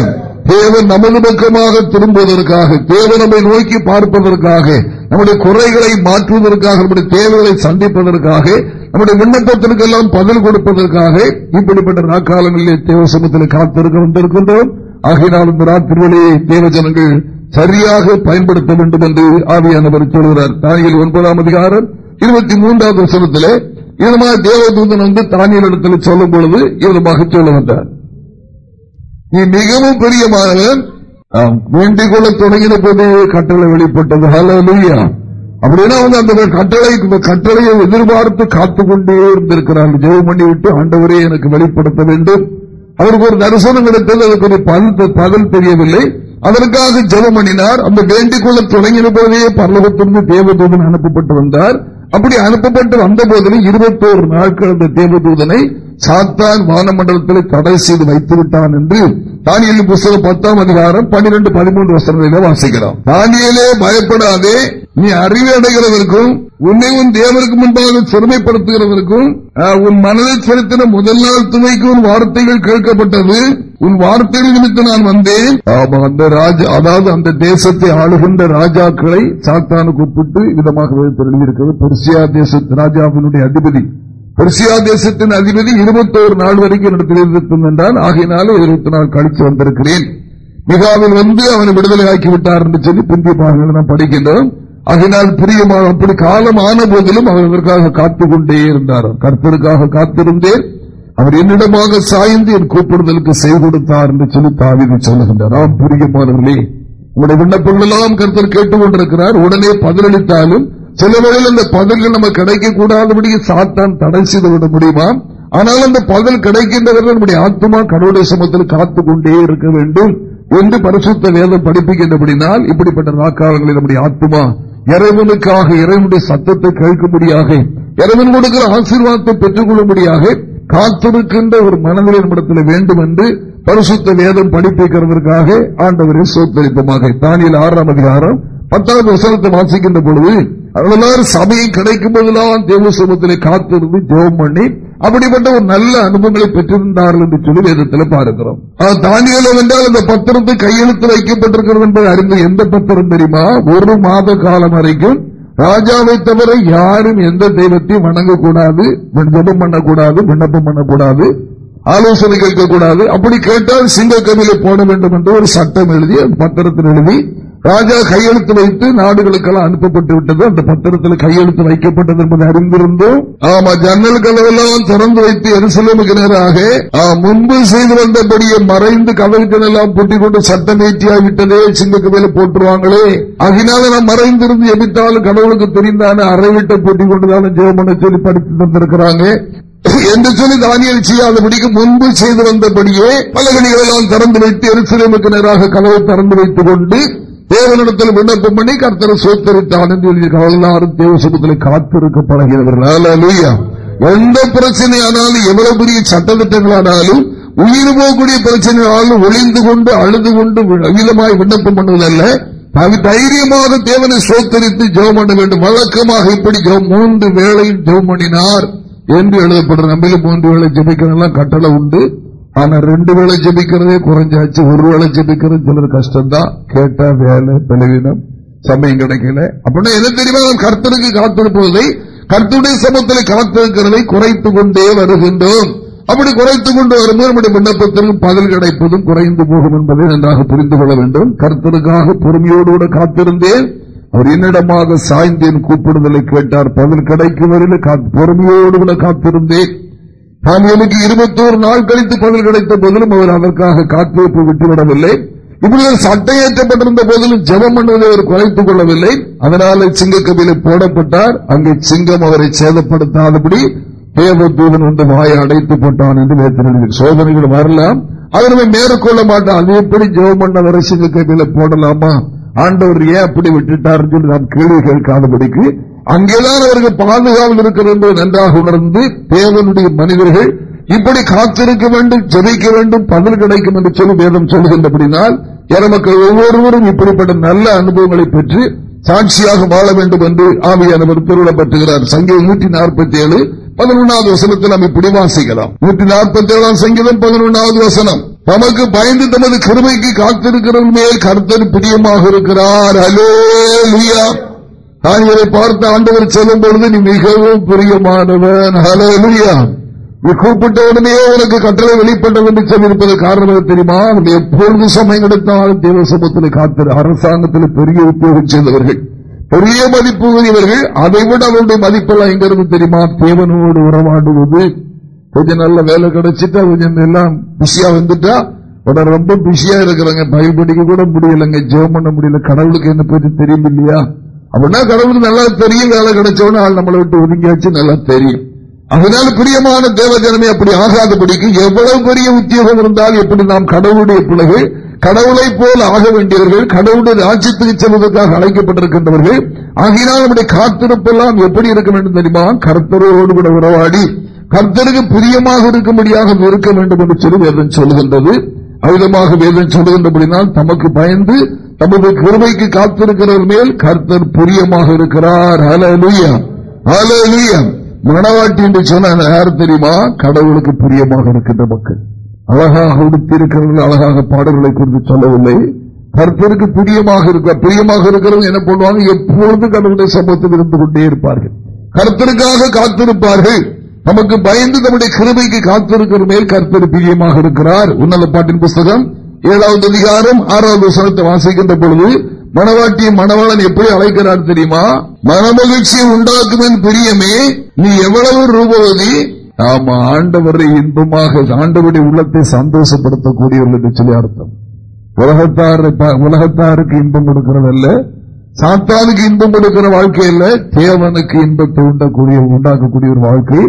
Speaker 1: தேவன் நமது பக்கமாக திரும்புவதற்காக தேவன் நம்மை நோக்கி பார்ப்பதற்காக நம்முடைய குறைகளை மாற்றுவதற்காக நம்முடைய தேவைகளை சந்திப்பதற்காக நம்முடைய விண்ணப்பத்திற்கெல்லாம் பதில் கொடுப்பதற்காக இப்படிப்பட்ட நாக்காலங்களிலே தேவசமத்தில் காத்திருக்க வந்திருக்கின்றோம். ஆகையினால் இந்த ராத்திரிகளே தேவ ஜனங்கள் சரியாக பயன்படுத்த வேண்டும் என்று ஆவியானவர் சொல்கிறார். தானியல் ஒன்பதாம் அதிகாரம் இருபத்தி மூன்றாவது வசனத்திலே இதுமாக தேவதூதன் வந்து தானியல் இடத்தில் சொல்லும் பொழுது இதுமாக சொல்ல வந்தார். நீ மிகவும் பெரியமானவன் வேண்டிக் கொள்ள தொடங்கின போது கட்டளை வெளிப்பட்டது. ஹலோயா அப்படின்னா வந்து அந்த கட்டளை கட்டளையை எதிர்பார்த்து காத்துக்கொண்டே இருந்திருக்கிறார் ஜெயம் பண்ணி விட்டு ஆண்டவரே எனக்கு வெளிப்படுத்த வேண்டும். அவருக்கு ஒரு தரிசனம் கிடைத்தது அதுக்கு ஒரு பதில் தெரியவில்லை. அதற்காக ஜெபம் பண்ணினார். அந்த வேண்டிக் கொள்ள தொடங்கின போதே பரலகத்திலிருந்து தேவதூதன் அனுப்பப்பட்டு வந்தார். அப்படி அனுப்பப்பட்டு வந்த போதிலும் இருபத்தோரு நாட்கள் அந்த தேவதூதனை சாத்தான் வானமண்டலத்தில் தடை செய்து வைத்து விட்டான் என்று தானியல் புத்தகம் பத்தாம் அதிகாரம் பன்னிரண்டு பதிமூன்று வசனங்களில வாசிக்கிறோம் தானியலே பயப்படாதே. நீ அறிவு அடைகிறவருக்கும் உன்னை உன் தேவருக்கு முன்பாக சிறுமைப்படுத்துகிறவருக்கும் உன் மனதை செலுத்தின முதல் நாள் துணைக்கு உன் வார்த்தைகள் கேட்கப்பட்டது. உன் வார்த்தைகள் நிமித்து நான் வந்தேன். அந்த ராஜா அதாவது அந்த தேசத்தை ஆளுகின்ற ராஜாக்களை சாத்தானு கூப்பிட்டு விதமாக எழுதியிருக்கிறது. பெர்சியா தேசத்து ராஜாவினுடைய அதிபதி பெர்சியா தேசத்தின் அதிபதி இருபத்தோரு நாள் வரைக்கும் இடத்தில் இருக்கும் என்றால் ஆகையினால இருபத்தி நாள் கழித்து வந்திருக்கிறேன். மிகாவில் வந்து அவனை விடுதலை ஆக்கிவிட்டார் என்று சொல்லி பிந்திய பாகங்களை நாம் படிக்கின்றோம். அதனால் பிரியமாக அப்படி காலம் ஆன போதிலும் அவர் இதற்காக காத்துக் கொண்டே இருந்தார் கர்த்தருக்காக காத்திருந்தேன். அவர் என்னிடமாக சாய்ந்து என் கூப்பிடுதலுக்கு செய்து கொடுத்தார் என்று சொல்லி தாவிதை சொல்லுகின்றார். ஆம் பிரியமானவர்களே உங்களுடைய விண்ணப்பங்கள் எல்லாம் கருத்தர் கேட்டுக் கொண்டிருக்கிறார் உடனே பதிலளித்தாலும் சில வேளையில் அந்த பதில்கள் நமக்கு கிடைக்க கூடாதபடி சாத்தான் தடை செய்து விட முடியுமா? ஆனால் அந்த பதில் கிடைக்கின்றவர்கள் நம்முடைய ஆத்மா கடவுளை சமத்தில் காத்துக் கொண்டே இருக்க வேண்டும் என்று பரிசுத்த வேதம் படிப்புகின்றபடினால் இப்படிப்பட்ட நாக்காலங்களில் நம்முடைய ஆத்மா இறைவனுக்காக இறைவனுடைய சத்தத்தை கேட்கும்படியாக இறைவன் கொடுக்கிற ஆசீர்வாதத்தை பெற்றுக் கொள்ளும்படியாக காத்திருக்கின்ற ஒரு மனநிலை நம்மிடத்தில் வேண்டும் என்று பரிசுத்த வேதம் படிப்பிக்கிறதற்காக ஆண்டவரை சோத்தரிப்பமாக தானியில் ஆறாம் அதிகாரம் பத்தாவது வசனத்தை வாசிக்கின்ற பொழுது அவர்களால் சபையை கிடைக்கும் போதெல்லாம் தேவசமத்திலே காத்திருந்து ஜெபம் பண்ணி அப்படிப்பட்ட ஒரு நல்ல அனுபவங்களை பெற்றிருந்தார்கள் என்று சொல்லி வேதத்தில் பார்க்கிறோம். தானியலம் என்றால் அந்த பத்திரத்தை கையெழுத்து வைக்கப்பட்டிருக்கிறது என்பதை அறிந்து எந்த பத்திரம் தெரியுமா? ஒரு மாத காலம் வரைக்கும் ராஜாவை தவிர யாரும் எந்த தெய்வத்தையும் வணங்கக்கூடாது ஜபம் பண்ணக்கூடாது விண்ணப்பம் பண்ணக்கூடாது ஆலோசனை கேட்கக்கூடாது. அப்படி கேட்டால் சிங்க கவியில போட வேண்டும் என்று ஒரு சட்டம் எழுதி அந்த பத்திரத்தில் எழுதி ராஜா கையெழுத்து வைத்து நாடுகளுக்கெல்லாம் அனுப்பப்பட்டு விட்டது. அந்த பத்திரத்தில் கையெழுத்து வைக்கப்பட்டது என்பதை அறிந்திருந்தோம். ஆமா ஜன்னல் கதவெல்லாம் திறந்து வைத்து எருசலமுக்கு நேராக முன்பு செய்து வந்தபடியே மறைந்து கதவுகள் எல்லாம் பூட்டி கொண்டு சட்டம் ஏற்றியாகிவிட்டதே சிங்கக்கு மேல போட்டுருவாங்களே. அதனால நான் மறைந்திருந்து எபித்தாலும் கடவுளுக்கு தெரிந்தான வீட்டை பூட்டி கொண்டுதான ஜெயமனை சொல்லி படித்து தந்திருக்கிறாங்க. என்று சொல்லி தானியல் செய்யாதபடிக்கு முன்பு செய்து வந்தபடியே பலகணிகளெல்லாம் திறந்து வைத்து எருசலேமுக்கு நேராக கதவை திறந்து வைத்துக் கொண்டு தேவனிடத்தில் விண்ணப்பம் பண்ணி கர்த்தரை சோத்தரித்தான் என்று எல்லாரும் தேவ சமூகத்தில் காத்திருக்க பழகிறவர்கள் எந்த பிரச்சனை ஆனாலும் எவ்வளவு பெரிய சட்டத்திட்டங்களானாலும் உயிர் போகக்கூடிய பிரச்சனைகளாலும் ஒளிந்து கொண்டு அழுது கொண்டு அகிலமாய் விண்ணப்பம் பண்ணுவதல்ல. தைரியமாக தேவனை சோத்தரித்து ஜெவம் பண்ண வேண்டும். வழக்கமாக இப்படி மூன்று வேளையும் ஜெவம் பண்ணினார் என்று எழுதப்படுற நம்மளும் மூன்று வேளை ஜபிக்கிறதெல்லாம் கட்டளை உண்டு. ஆனா ரெண்டு வேளை ஜபிக்கிறதே குறைஞ்சாச்சு. ஒரு வேளை ஜபிக்கிறது சிலர் கஷ்டம்தான். கேட்டா வேலை பலவீனம் சமயம் கிடைக்கல. அப்படின்னா என்ன தெரியுமா? கர்த்தனுக்கு காத்திருப்பதை கர்த்தருடைய சமத்தில் காத்திருக்கிறதை குறைத்துக் கொண்டே வருகின்றோம். அப்படி குறைத்துக் கொண்டு வரும்போது நம்முடைய விண்ணப்பத்திற்கும் பதில் கிடைப்பதும் குறைந்து போகும் என்பதை நன்றாக புரிந்து கொள்ள வேண்டும். கர்த்தருக்காக பொறுமையோடு கூட காத்திருந்தேன். அவர் என்னிடமாக சாய்ந்தேன் கூப்பிடுதலை கேட்டார். பதில் கிடைக்கும் வரையில் பொறுமையோடு கூட காத்திருந்தேன். நான் எனக்கு இருபத்தோரு நாள் கழித்து பதில் கிடைத்த போதிலும் அவர் அதற்காக காத்திருப்பு விட்டுவிடவில்லை இப்படி சட்டையேற்றப்பட்டிருந்த போதிலும் ஜபம் பண்ணுவதை அவர் குறைத்துக் கொள்ளவில்லை. அதனால சிங்கக்கபிலை போடப்பட்டார். அங்கே சிங்கம் அவரை சேதப்படுத்தாதபடி தேவதூதன் வந்து வாயை அடைத்து போட்டான் என்று வேத்தின சோதனைகள் வரலாம். அதனை மேற்கொள்ள மாட்டான். அது எப்படி ஜெபம் பண்ணவரை சிங்கக்கபில போடலாமா? ஆண்டவர் ஏன் அப்படி விட்டுட்டார்? என்று நாம் கேள்வி கேட்காதபடிக்கு அங்கேதான் அவர்கள் பாதுகாவல் இருக்கிறது நன்றாக உணர்ந்து தேவனுடைய மனிதர்கள் இப்படி காத்திருக்க வேண்டும் ஜெபிக்க வேண்டும் பதில் கிடைக்கும் என்று சொல்லி வேதம் சொல்லுகின்றபடினால் மக்கள் ஒவ்வொருவரும் இப்படிப்பட்ட நல்ல அனுபவங்களை பெற்று சாட்சியாக வாழ வேண்டும் என்று ஆவியானவர் திருவிழப்பட்டுகிறார் சங்கீதம் நூற்றி நாற்பத்தி ஏழு பதினொன்றாவது வசனத்தில் நாம் இப்படி வாசிக்கலாம். நூற்றி நாற்பத்தி ஏழாம் சங்கீதம் பதினொன்றாவது வசனம். தமக்கு பயந்து தமது கிருமைக்கு காத்திருக்கிறவன் மேல் கருத்தர் பிரியமாக இருக்கிறார். அலோ நான் இதை பார்த்த ஆண்டவர் சொல்லும் பொழுது நீ மிகவும் பிரியமானவன். ஹலோ நீ கூப்பிட்ட உடனே உனக்கு கட்டளை வெளிப்பட்டது என்று சொல்லியிருப்பது காரணம் தெரியுமா? எப்பொழுது சமயம் கிடைத்தாலும் தேவசமத்தில் காத்திரு. அரசாங்கத்தில் பெரிய உத்தியோகம் செய்தவர்கள் பெரிய மதிப்பு இவர்கள் அதை விட அவருடைய மதிப்பெல்லாம் எங்கிருந்து தெரியுமா? தேவனோடு உறவாடுவது. கொஞ்சம் நல்ல வேலை கிடைச்சிட்டா கொஞ்சம் எல்லாம் பிஸியா வந்துட்டா உடனே ரொம்ப பிஸியா இருக்கிறாங்க. பயில் கூட முடியலங்க. ஜெபம் பண்ண முடியல. கடவுளுக்கு என்ன பற்றி தெரியும் இல்லையா? அப்படின்னா கடவுளுக்கு நல்லா தெரியும் வேலை கிடைச்சவன ஆள் நம்மளை விட்டு ஒதுங்கியாச்சு நல்லா தெரியும். அதனால பிரியமான தேவஜனமே அப்படி ஆகாதபடிக்கு எவ்வளவு பெரிய உத்தியோகம் இருந்தால் எப்படி நாம் கடவுளுடைய பிள்ளைகள் கடவுளை போல் ஆக வேண்டியவர்கள் கடவுளுடைய ராஜ்யத்துக்கு செல்வதற்காக அழைக்கப்பட்டிருக்கின்றவர்கள் ஆகினால் நம்முடைய காத்திருப்பெல்லாம் எப்படி இருக்க வேண்டும் தெரியுமா? கர்த்தரோடு கூட உறவாடி கர்த்தருக்கு பிரியமாக இருக்கும்படியாக இருக்க வேண்டும் என்று சொல்லி வேதம் சொல்லுகின்றது. அவிதமாக வேதம் சொல்லுகின்றபடினால் தமக்கு பயந்து தமது கிருமைக்கு காத்திருக்கிறவர் மேல் கர்த்தர் புரியமாக இருக்கிறார். அலலுயா மனவாட்டி என்று சொன்ன யார் தெரியுமா? கடவுளுக்கு புரியமாக இருக்கின்ற மக்கள். அழகாக உடுத்திருக்கிறவர்கள் அழகாக பாடல்களை குறித்து சொல்லவில்லை. கர்த்தருக்கு பிரியமாக இருக்க பிரியமாக இருக்கிறவங்க என்ன பண்ணுவாங்க? எப்பொழுதும் கடவுளுடைய சமூகத்தில் இருந்து கொண்டே இருப்பார்கள். கர்த்தருக்காக காத்திருப்பார்கள். நமக்கு பயந்து நம்முடைய கிருமைக்கு காத்திருக்கிற மேல் கற்பனை பிரியமாக இருக்கிறார். உன்னல பாட்டின் புஸ்தகம் ஏழாவது அதிகாரம் ஆறாவது வசனத்தை வாசிக்கின்ற பொழுது மணவாட்டி மணவாளன் எப்படி அழைக்கிறார் தெரியுமா? மனமகிழ்ச்சியை உண்டாக்கும் பிரியமே நீ எவ்வளவு ரூபவதி? ஆமா ஆண்டவரை இன்பமாக ஆண்டவருடைய உள்ளத்தை சந்தோஷப்படுத்தக்கூடியவர்கள் என்று சொல்லி அர்த்தம். உலகத்தாரு உலகத்தாருக்கு இன்பம் கொடுக்கிறதல்ல சாத்தானுக்கு இன்பம் கொடுக்கிற வாழ்க்கை இல்ல தேவனுக்கு இன்பத்தை உண்டக்கூடிய உண்டாக்கக்கூடிய ஒரு வாழ்க்கை.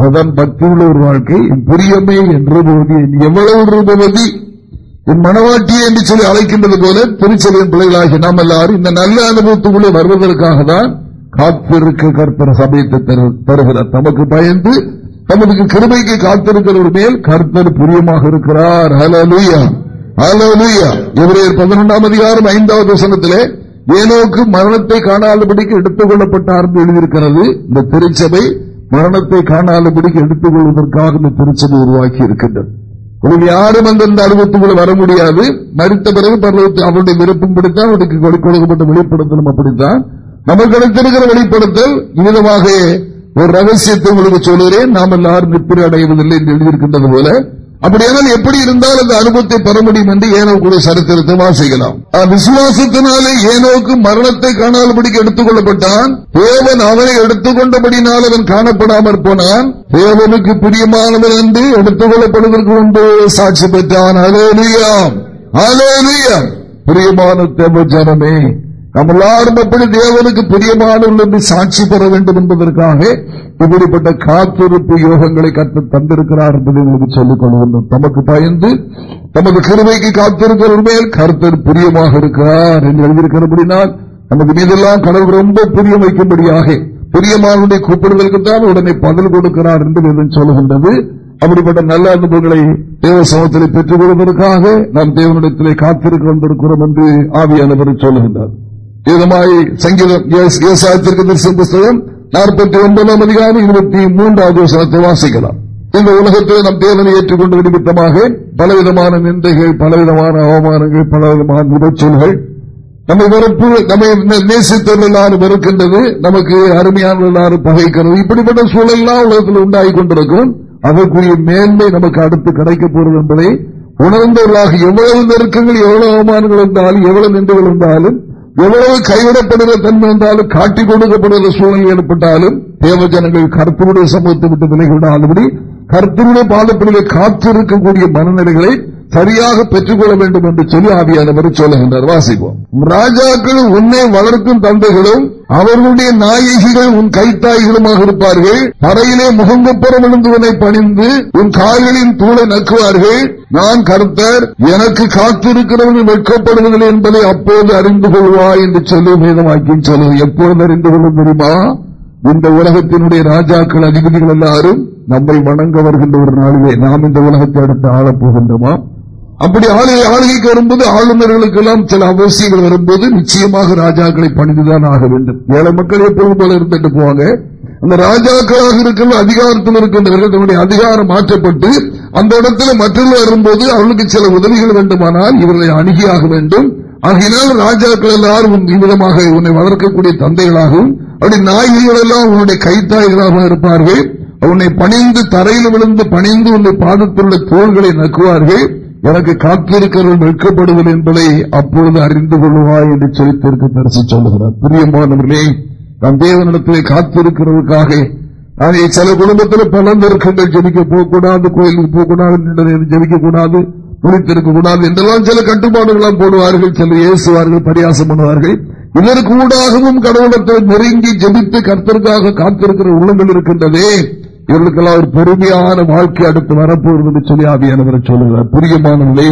Speaker 1: அதுதான் பக்தி உள்ள ஒரு வாழ்க்கை. பிரியமே என்று எவ்வளவு ரூபவதி என் மனவாட்டியே என்று சொல்லி அழைக்கின்றது போல திருச்செலியின் பிள்ளைகளாகி நாம் எல்லாரும் இந்த நல்ல அனுபவத்துக்குள்ளே வருவதற்காக தான் காத்திருக்க கற்பன சமயத்தை தருகிறார். தமக்கு பயந்து தமது கிருமைக்கு காத்திருக்கிறவர் மேல் கர்த்தர் பிரியமாக இருக்கிறார். ஹலலுயா ஹலலுயா இவரையர் பதினொன்றாம் அதிகாரம் ஐந்தாவது வசனத்திலே ஏனோக்கு மரணத்தை காணாதபடிக்கு எடுத்துக் கொள்ளப்பட்டார் என்று எழுதியிருக்கிறது. இந்த திருச்சபை மரணத்தை காணாதபடிக்கு எடுத்துக் கொள்வதற்காக இந்த திருச்சபை உருவாக்கி இருக்கின்றது. யாரும் அந்த அனுபவத்துக்குள்ள வர முடியாது. மறித்த பிறகு பரவத்தை அவருடைய விருப்பம் பிடித்தான் அவருக்கு கொடுக்கப்பட்ட வெளிப்படுத்தலும் அப்படித்தான். நமக்கு கிடைத்திருக்கிற வெளிப்படுத்தல் விதமாக ஒரு ரகசியத்தை உங்களுக்கு சொல்கிறேன் நாம் எல்லாரும் நிற்பு அடைவதில்லை என்று எழுதியிருக்கின்றது போல. அப்படியானால் எப்படி இருந்தால் அந்த அனுபவத்தை பெற முடியும் என்று ஏனோ கூட சரித்திரத்தை வாசிக்கலாம். விசுவாசத்தினாலே ஏனோக்கு மரணத்தை காணாதபடிக்கு எடுத்துக் கொள்ளப்பட்டான் தேவன் அவனை எடுத்துக்கொண்டபடினால் அவன் காணப்படாமற் போனான். தேவனுக்கு பிரியமானவன் என்று எடுத்துக் கொள்ளப்படுவதற்கு முன்பு சாட்சி பெற்றான். அலேலியாம் அலேலியாம் பிரியமான தேவ ஜனமே நம்ம எல்லாரும் எப்படி தேவனுக்கு பிரியமான சாட்சி பெற வேண்டும் என்பதற்காக இப்படிப்பட்ட காத்திருப்பு யோகங்களை கற்று தந்திருக்கிறார் என்பதை உங்களுக்கு சொல்லிக் கொள்கின்றோம். தமக்கு பயந்து தமது கருமைக்கு காத்திருக்கிற மேல் கருத்தர் பிரியமாக இருக்கிறார் என்று எழுதியிருக்கிறபடினால் நமக்கு மீதெல்லாம் கடவுள் ரொம்ப பிரியம் வைக்கும்படியாக பிரியமானுடைய கூப்பிடுதலுக்கு தான் உடனே பதில் கொடுக்கிறார் என்று சொல்லுகின்றது அப்படிப்பட்ட நல்ல அனுபவங்களை தேவ சமத்தில் பெற்றுக் கொள்வதற்காக நாம் தேவனிடத்திலே காத்திருக்க வந்திருக்கிறோம் என்று ஆவியானவர் சொல்லுகின்றார் இதமாய் சங்கீதம் புஸ்தகம் நாற்பத்தி ஒன்பதாம் அதிகாரம் இருபத்தி மூன்றாவது வசனத்தை வாசிக்கலாம். இந்த உலகத்தில் நம் தேவனை ஏற்றுக்கொண்டு நிமித்தமாக பலவிதமான நிந்தைகள் பலவிதமான அவமானங்கள் பலவிதமான விபச்சொல்கள் நம்மை வெறுப்பு நம்மை நேசித்தவர்கள் வெறுக்கின்றது நமக்கு அருமையான பகைக்கிறது. இப்படிப்பட்ட சூழல்லாம் உலகத்தில் உண்டாகி கொண்டிருக்கும். அதற்குரிய மேன்மை நமக்கு அடுத்து கிடைக்கப் போகிறது என்பதை உணர்ந்தவர்களாக எவ்வளவு நெருக்கங்கள் எவ்வளவு அவமானங்கள் இருந்தாலும் எவ்வளவு நின்றுகள் இருந்தாலும் எவ்வளவு கைவிடப்படுகிற தன்மை என்றாலும் காட்டிக் கொடுக்கப்படுகிற சூழ்நிலை ஏற்பட்டாலும் தேவஜனங்கள் கருத்துடைய சமூகத்தை விட்டு விலகிவிடாதபடி கருத்துடைய பாதப்படிகளை காத்திருக்கக்கூடிய மனநிலைகளை சரியாக பெற்றுக்கொள்ள வேண்டும் என்று சொல்லி ஆவியானவர் சொல்லுகின்றார் வாசிப்போம். ராஜாக்கள் உன்னை வளர்க்கும் தந்தைகளும் அவர்களுடைய நாயகிகள் உன் கைத்தாய்களுமாக இருப்பார்கள். தரையிலே முகங்குப்புறம் விழுந்துவனை பணிந்து உன் கால்களின் தூளை நக்குவார்கள். நான் கருத்தர் எனக்கு காத்திருக்கிறவர்கள் வெட்கப்படுவதில்லை என்பதை அப்போது அறிந்து கொள்வா என்று சொல்லி மேதமாக்கி சொல்லு எப்போது அறிந்து கொள்ள தெரியுமா? இந்த உலகத்தினுடைய ராஜாக்கள் அதிபதிகள் எல்லாரும் நம்மை வணங்க வருகின்ற ஒரு நாளிலே நாம் இந்த உலகத்தை அடுத்து ஆளப் போகின்றோமா? அப்படி ஆளுகைக்கு வரும்போது ஆளுநர்களுக்கு எல்லாம் சில அவசியங்கள் வரும்போது நிச்சயமாக ராஜாக்களை பணிந்துதான் ஆக வேண்டும். ஏழை மக்கள் எப்போதும் போல இருந்துட்டு போவாங்க. அந்த ராஜாக்களாக இருக்கிற அதிகாரத்தில் இருக்கின்றவர்கள் தன்னுடைய அதிகாரம் மாற்றப்பட்டு அந்த இடத்துல மற்றவர்கள் வரும்போது அவர்களுக்கு சில உதவிகள் வேண்டுமானால் இவர்களை அணுகியாக வேண்டும். ஆகினால் ராஜாக்கள் எல்லாரும் இவ்விதமாக உன்னை வளர்க்கக்கூடிய தந்தைகளாகவும் அப்படி நாய்கள் எல்லாம் உன்னுடைய கைத்தாய்களாக இருப்பார்கள். உன்னை பணிந்து தரையில் விழுந்து பணிந்து உன்னை பாதத்துள்ள தோள்களை நக்குவார்கள். எனக்கு காத்திருக்கிறவன் வெட்கப்படுவன் என்பதை அப்பொழுது அறிந்து கொள்வாய் என்று சொல்லித்திருக்க தரிசி சொல்லுகிறார். பிரியமானவர்களே நம் தேவனிடத்திலே காத்திருக்கிறதுக்காக சில குடும்பத்தில் பல நெருக்கங்கள் ஜபிக்க போகக்கூடாது கோயிலுக்கு போகக்கூடாது ஜபிக்க கூடாது முடித்திருக்க கூடாது என்றெல்லாம் சில கட்டுப்பாடுகள் போடுவார்கள். சில ஏசுவார்கள் பரியாசம் பண்ணுவார்கள். இதற்கு ஊடாகவும் கடவுளத்தில் நெருங்கி ஜபித்து கர்த்தருக்காக காத்திருக்கிற உள்ளங்கள் இருக்கின்றதே. இவர்களுக்கெல்லாம் ஒரு பெருமையான வாழ்க்கை அடுத்து வரப்போகிறது என்று சொல்லி ஆவியானவரை சொல்லுகிறார். பிரியமானவர்களே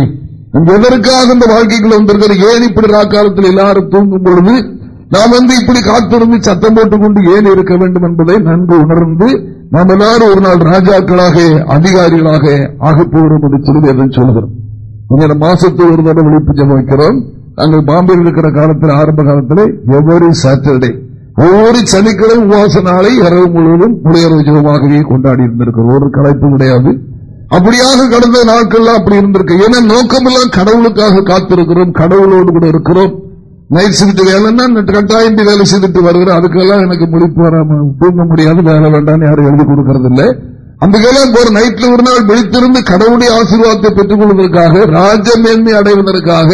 Speaker 1: எதற்காக இந்த வாழ்க்கைக்குள்ள வந்திருக்கிற ஏன் இப்படி ராக்காலத்தில் எல்லாரும் தூங்கும் பொழுது நாம் வந்து இப்படி காத்திருந்து சத்தம் போட்டுக்கொண்டு ஏன் இருக்க வேண்டும் என்பதை நன்கு உணர்ந்து நாம் எல்லாரும் ஒரு நாள் ராஜாக்களாக அதிகாரிகளாக ஆகப்போகிறோம் என்று சொல்லி எதை சொல்கிறோம் மாசத்தில் ஒரு தடவை விழிப்பு ஜம் வைக்கிறோம் நாங்கள் பாம்பேயில் இருக்கிற காலத்தில் ஆரம்ப காலத்தில் எவ்வரி சாட்டர்டே ஒவ்வொரு சனிக்கிழமை உபவாச நாளை இரவு முழுவதும் புளியரவு ஜபமாகவே கொண்டாடி இருந்திருக்கிறோம் ஒரு கலைப்பு கிடையாது. அப்படியாக கடந்த நாட்கள் அப்படி இருந்திருக்கு. ஏன்னா நோக்கமெல்லாம் கடவுளுக்காக காத்திருக்கிறோம். கடவுளோடு கூட இருக்கிறோம். நைட் ஷிப்ட் வேலைன்னா கட்டாயம் வேலை செய்துட்டு வருகிறோம் அதுக்கெல்லாம் எனக்கு முடிப்பு வராம தூங்க முடியாது. வேலை வேண்டாம் யாரும் எழுதி கொடுக்கறது இல்லை அந்த காலம் ஒரு நைட்ல ஒரு நாள் விழித்திருந்து கடவுளுடைய ஆசீர்வாதத்தை பெற்றுக் கொள்வதற்காக ராஜமேன்மை அடைவதற்காக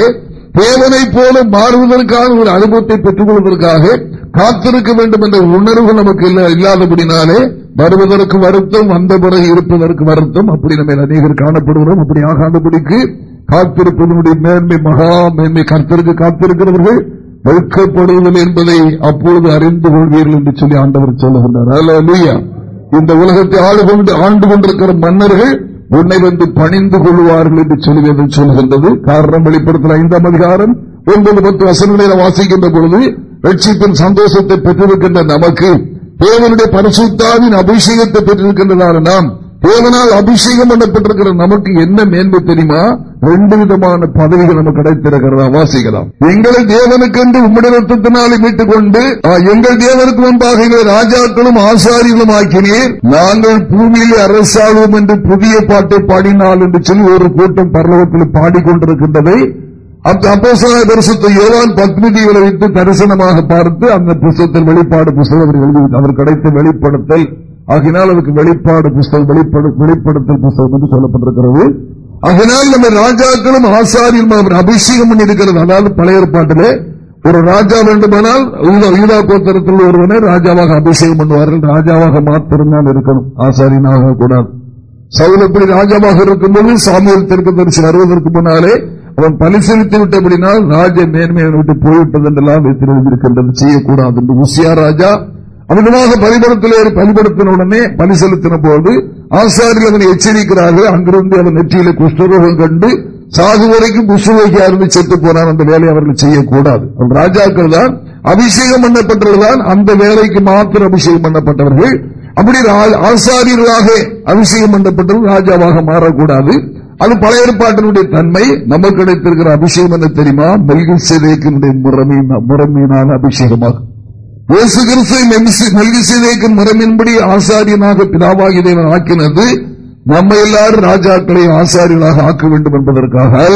Speaker 1: தேவனை போல மாறுவதற்கான ஒரு அனுபவத்தை பெற்றுக் கொள்வதற்காக காத்திருக்க வேண்டும் என்ற உணர்வு நமக்கு இல்லாதபடினாலே வருவதற்கு வருத்தம் வந்த பிறகு இருப்பதற்கு வருத்தம். அப்படி நம்ம அநேகர் காணப்படுகிறோம். அப்படி ஆகாதபடிக்கு காத்திருப்பதனுடைய மேன்மை மகா மேன்மை கர்த்தருக்கு காத்திருக்கிறவர்கள் வெட்கப்படுவதில்லை என்பதை அப்பொழுது அறிந்து கொள்வீர்கள் என்று சொல்லி ஆண்டவர் சொல்லுகின்றார். இந்த உலகத்தை ஆண்டு ஆண்டு கொண்டிருக்கிற மன்னர்கள் உன்னை வந்து பணிந்து கொள்வார்கள் என்று சொல்லி சொல்லுகின்றது. காரணம் வெளிப்படுத்தல் ஐந்தாம் அதிகாரம் ஒன்பது பத்து வசனங்களை வாசிக்கின்ற பொழுது லட்சியத்தின் சந்தோஷத்தை பெற்றிருக்கின்ற நமக்கு தேவனுடைய பரிசுத்தாவின் அபிஷேகத்தை பெற்றிருக்கின்றதான நாம் தேவனால் அபிஷேகம் பண்ணப்பட்டிருக்கிற நமக்கு என்ன மேன்மை தெரியுமா? ரெண்டு விதமான பதவிகள் நமக்கு கிடைத்திருக்கிறதா? வாசிக்கலாம் எங்களை தேவனுக்கு என்று உம்முடைய ரத்தத்தினாலே மீட்டுக் கொண்டு எங்கள் தேவனுக்கு முன்பாக எங்களை ராஜாக்களும் ஆசாரிகளும் ஆக்கினீர். நாங்கள் பூமியிலே அரசாளுவோம் என்று புதிய பாட்டை பாடினால் என்று சொல்லி ஒரு கூட்டம் பரலோகத்தில் பாடிக்கொண்டிருக்கின்றதை. அந்த அப்போசன தரிசனத்தை யோவான் பத்மிதிகளை வைத்து தரிசனமாக பார்த்து அந்த புத்தகத்தில் வெளிப்பாடு புத்தகம் அவர் கிடைத்த வெளிப்படுத்தல். ஆகினால் அதுக்கு வெளிப்பாடு புஸ்தகம் வெளிப்படுத்தல் புஸ்தகம் என்று சொல்லப்பட்டிருக்கிறது. ஆகினால் நம்ம ராஜாக்களும் ஆசாரியும் அவர் அபிஷேகம் பண்ணியிருக்கிறது. அதாவது பழைய ஏற்பாட்டிலே ஒரு ராஜா வேண்டுமானால் யூதா கோத்தரத்தில் ஒருவனை ராஜாவாக அபிஷேகம் பண்ணுவார்கள். ராஜாவாக மாத்திரம்தான் இருக்கணும். ஆசாரியனாக கூடாது. சவுல் எப்படி ராஜாவாக இருக்கும்போது சாமியல் தெற்கு தரிசி வருவதற்கு முன்னாலே அவன் பரிசீலித்து விட்டபடினால் ராஜ மேன்மையை விட்டு போய்விட்டது என்றெல்லாம் வைத்திருக்கின்றது செய்யக்கூடாது என்று உசியா ராஜா அமிதமாக பலிபடத்தில் பலிபடுத்தின உடனே பலி செலுத்தின போது ஆசாரியில் அவனை எச்சரிக்கிறார்கள். அங்கிருந்து அவன் நெற்றியில குஷ்டரோகம் கண்டு சாகு வரைக்கும் குஷ்டரோகியா ஆரம்பி செத்து போனான் அந்த வேலையை அவர்கள் செய்யக்கூடாது. ராஜாக்கள் தான் அபிஷேகம் பண்ணப்பட்டவர்கள் அந்த வேலைக்கு மாத்திரம் அபிஷேகம் பண்ணப்பட்டவர்கள். அப்படி ஆசாரியர்களாக அபிஷேகம் பண்ணப்பட்டவர்கள் ராஜாவாக மாறக்கூடாது. அது பழைய ஏற்பாட்டினுடைய தன்மை. நமக்கு கிடைத்திருக்கிற அபிஷேகம் என்ன தெரியுமா? மெல்கில் சேதைக்கினுடைய முறைமையினான அபிஷேகமாகும் இயேசு மரமின்படி ஆசாரியனாக பிதாவாகி தேவன் ஆக்கினது நம்ம எல்லாரும் ராஜாக்களை ஆசாரியனாக ஆக்க வேண்டும் என்பதற்காக.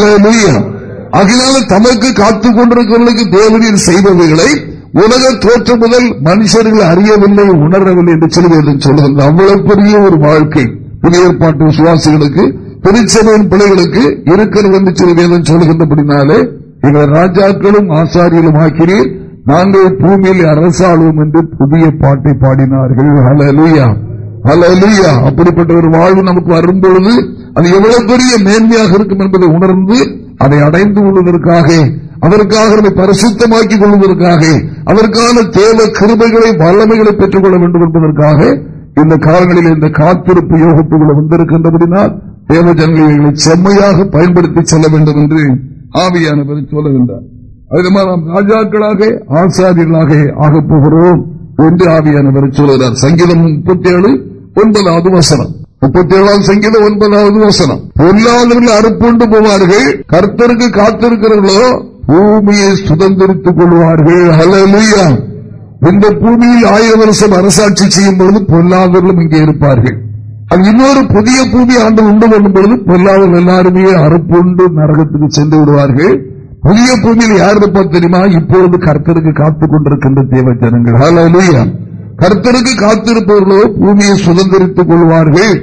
Speaker 1: அதனால தமக்கு காத்துக் கொண்டிருக்கிறவர்களுக்கு தேவனில் செய்பவைகளை உலக தோற்றம் முதல் மனுஷர்கள் அறியவில்லை உணரவில்லை என்று சொல்லுவது சொல்லுகிறது. அவ்வளவு பெரிய ஒரு வாழ்க்கை. புதிய ஏற்பாட்டு விசுவாசிகளுக்கு திருச்சபையின் பிள்ளைகளுக்கு இருக்கிறது என்று சொல்லுவேன் சொல்லுகின்றபடினாலே எங்களை ராஜாக்களும் ஆசாரியர்களும் ஆக்கிறீர். நாங்கள் பூமியில் அரசாளுவோம் என்று புதிய பாட்டை பாடினார்கள். அப்படிப்பட்ட ஒரு வாழ்வு நமக்கு வரும்பொழுது அது எவ்வளவு பெரிய மேன்மையாக இருக்கும் என்பதை உணர்ந்து அதை அடைந்து கொள்வதற்காக அதற்காக நம்மை பரிசுத்தமாக்கிக் கொள்வதற்காக அதற்கான தேவ கிருமைகளை வல்லமைகளை பெற்றுக் கொள்ள வேண்டும் என்பதற்காக இந்த காலங்களில் இந்த காத்திருப்பு யோகத்துக்குள்ள வந்திருக்கின்றபடினால் தேவ ஜனங்களை செம்மையாக பயன்படுத்தி செல்ல வேண்டும் என்று ஆவியானவர் சொல்லுகின்றார். அதனால் நாம் ராஜாக்களாக ஆசாரியர்களாக ஆகப் போகிறோம். என்று ஆவியானவர் சொல்கிறார் சங்கீதம் முப்பத்தி ஏழு ஒன்பதாவது வசனம். முப்பத்தி ஏழாவது சங்கீதம் ஒன்பதாவது வசனம். பொருளாதாரர்கள் அறுப்புண்டு போவார்கள் கர்த்தருக்கு காத்திருக்கிறவர்களோ பூமியை சுதந்திரித்துக் கொள்வார்கள். அலலுயா இந்த பூமியில் ஆயிரம் வருஷம் அரசாட்சி செய்யும் பொழுது பொல்லாதவர்களும் இங்கே இருப்பார்கள். அது இன்னொரு புதிய பூமி ஆண்டு உண்டு பண்ணும் பொழுது பொல்லாதவர்கள் எல்லாருமே அறுப்புண்டு நரகத்துக்கு சென்று விடுவார்கள். புதிய பூமியில் யார் இருப்பா தெரியுமா? இப்பொழுது கர்த்தருக்கு காத்துக் கொண்டிருக்கின்ற தேவ ஜனங்கள். கர்த்தருக்கு காத்திருப்பவர்களோ பூமியை சுதந்திரித்துக் கொள்வார்கள்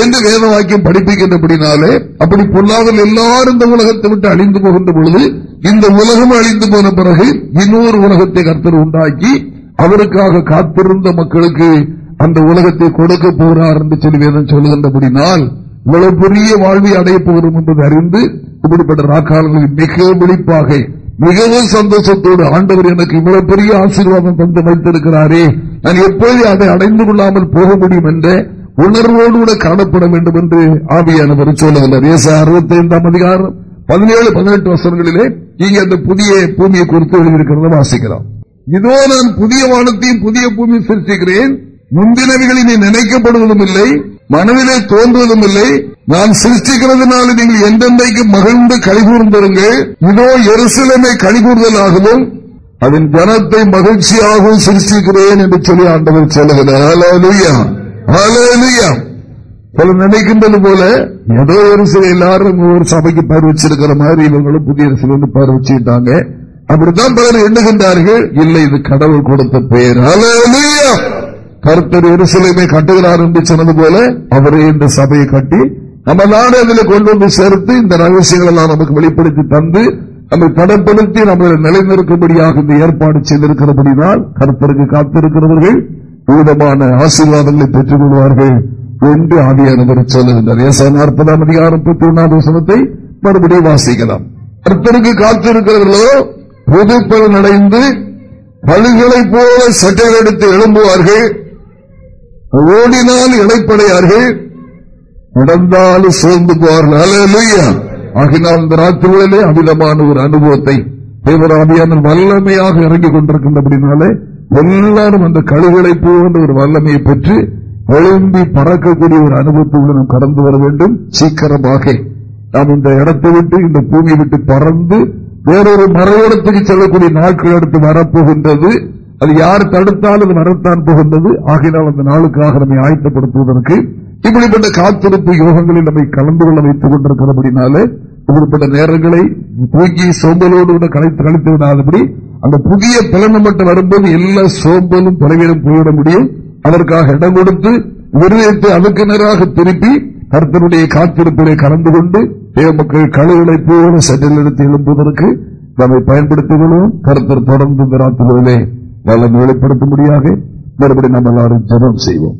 Speaker 1: என்று வேத வாக்கியம் படிப்பிக்கின்றபடினாலே அப்படி பொல்லாதல் எல்லாரும் இந்த உலகத்தை விட்டு அழிந்து போகின்ற பொழுது இந்த உலகம் அழிந்து போன பிறகு இன்னொரு உலகத்தை கர்த்தர் உண்டாக்கி அவருக்காக காத்திருந்த மக்களுக்கு அந்த உலகத்தை கொடுக்க போகிறார் என்று சொல்லி வேதம் சொல்லுகின்றபடினால் இவ்வளவு பெரிய வாழ்வை அடைய போகிறோம் என்பதை அறிந்து இப்படிப்பட்ட நாக்காளர்கள் மிக விழிப்பாக மிகவும் சந்தோஷத்தோடு ஆண்டவர் எனக்கு இவ்வளவு பெரிய ஆசீர்வாதம் தந்து வைத்திருக்கிறாரே. நான் எப்போது அதை அடைந்து கொள்ளாமல் போக முடியும் என்ற உணர்வோடு கூட காணப்பட வேண்டும் என்று ஆவியானவர் சொல்லவில்லை அறுபத்தி ஐந்தாம் அதிகாரம் பதினேழு பதினெட்டு வருஷங்களிலே இங்கே அந்த புதிய பூமியை குறித்து எழுதியிருக்கிறத வாசிக்கிறோம். இதோ நான் புதிய வானத்தையும் புதிய பூமியும் சிருஷ்டிக்கிறேன். முந்தினவைகளில் நினைக்கப்படுவதும் இல்லை. மனதிலே தோன்றுவதும் இல்லை. நான் சிருஷ்டிக்கிறதுனால நீங்கள் எந்தெந்தைக்கு மகிழ்ந்து கழிகூர்ந்திருங்கள் இதோ எருசலமை கழிகூர்தலாகவும் அதன் ஜனத்தை மகிழ்ச்சியாகவும் சிருஷ்டிக்கிறேன் என்று சொல்லி ஆண்டவர் சொல்லுகிறார். சில நினைக்கின்றது போல ஏதோ ஒரு சில எல்லாரும் ஒரு சபைக்கு பேர் மாதிரி இவங்களும் புதிய சில பேர் வச்சுக்கிட்டாங்க அப்படித்தான் பலர் எண்ணுகின்றார்கள். இல்லை இது கடவுள் கொடுத்த பெயர் அலையா கருத்தர் எருசலைமை கட்டுகிறார் என்று சொன்னது போல அவரே இந்த சபையை கட்டி நம்ம நாடு அதில் கொண்டு வந்து சேர்த்து இந்த ரகசியங்கள் எல்லாம் நமக்கு வெளிப்படுத்தி தந்து நம்மை தடப்படுத்தி நம்மளை நிலைநிறுக்கும்படியாக இந்த ஏற்பாடு செய்திருக்கிறபடினால் கருத்தருக்கு காத்திருக்கிறவர்கள் விதமான ஆசீர்வாதங்களை பெற்றுக் கொள்வார்கள் என்று ஆதியானவர் சொல்லுகின்றார். நாற்பதாம் அதிகாரம் முப்பத்தி ஒன்னாம் வசனத்தை மறுபடியும் வாசிக்கலாம். கருத்தருக்கு காத்திருக்கிறவர்களோ பொதுப்பலன் அடைந்து பழுகளை போல சட்டைகள் எடுத்து எழும்புவார்கள். ஓடினால் இடைப்படையார்கள் நடந்தாலும் சோர்ந்து போவார்கள் ஆகினால் இந்த ராத்திரிகளிலே அமிதமான ஒரு அனுபவத்தை தேவராதியான வல்லமையாக இறங்கிக் கொண்டிருக்கின்றபடினாலே எல்லாரும் அந்த கழுகளை போன்ற ஒரு வல்லமையை பெற்று எழும்பி பறக்கக்கூடிய ஒரு அனுபவத்தோடு நாம் கடந்து வர வேண்டும். சீக்கிரமாக நாம் இந்த இடத்தை விட்டு இந்த பூமியை விட்டு பறந்து வேறொரு மறைவிடத்துக்கு செல்லக்கூடிய நாட்கள் அடுத்து வரப்போகின்றது. அது யார் தடுத்தாலும் அது வரத்தான் போகின்றது. ஆகினால் அந்த நாளுக்காக நம்மை ஆயத்தப்படுத்துவதற்கு இப்படிப்பட்ட காத்திருப்பு யோகங்களில் நம்மை கலந்து கொள்ள வைத்துக் கொண்டிருக்கிறபடினாலே இப்படிப்பட்ட நேரங்களை தூக்கி சோம்பலோடு கலைத்து கழித்து விடாதபடி அந்த புதிய பலனை மட்டும் வரும்போது எல்லா சோம்பலும் தொலைவிடம் போய்விட முடியும். அதற்காக இடம் கொடுத்து விருதத்தை அதுக்கு நேராக திருப்பி கர்த்தனுடைய காத்திருப்பிலே கலந்து கொண்டு தேவ மக்கள் கழுவுகளை போல சட்டில் எடுத்து எழுப்புவதற்கு நம்மை பயன்படுத்திக் கருத்தர் தொடர்ந்து இந்த ராத்திரிகளே வெளிப்படுத்தும்படியாக மறுபடியும் நம்ம எல்லாரும் ஜபம் செய்வோம்.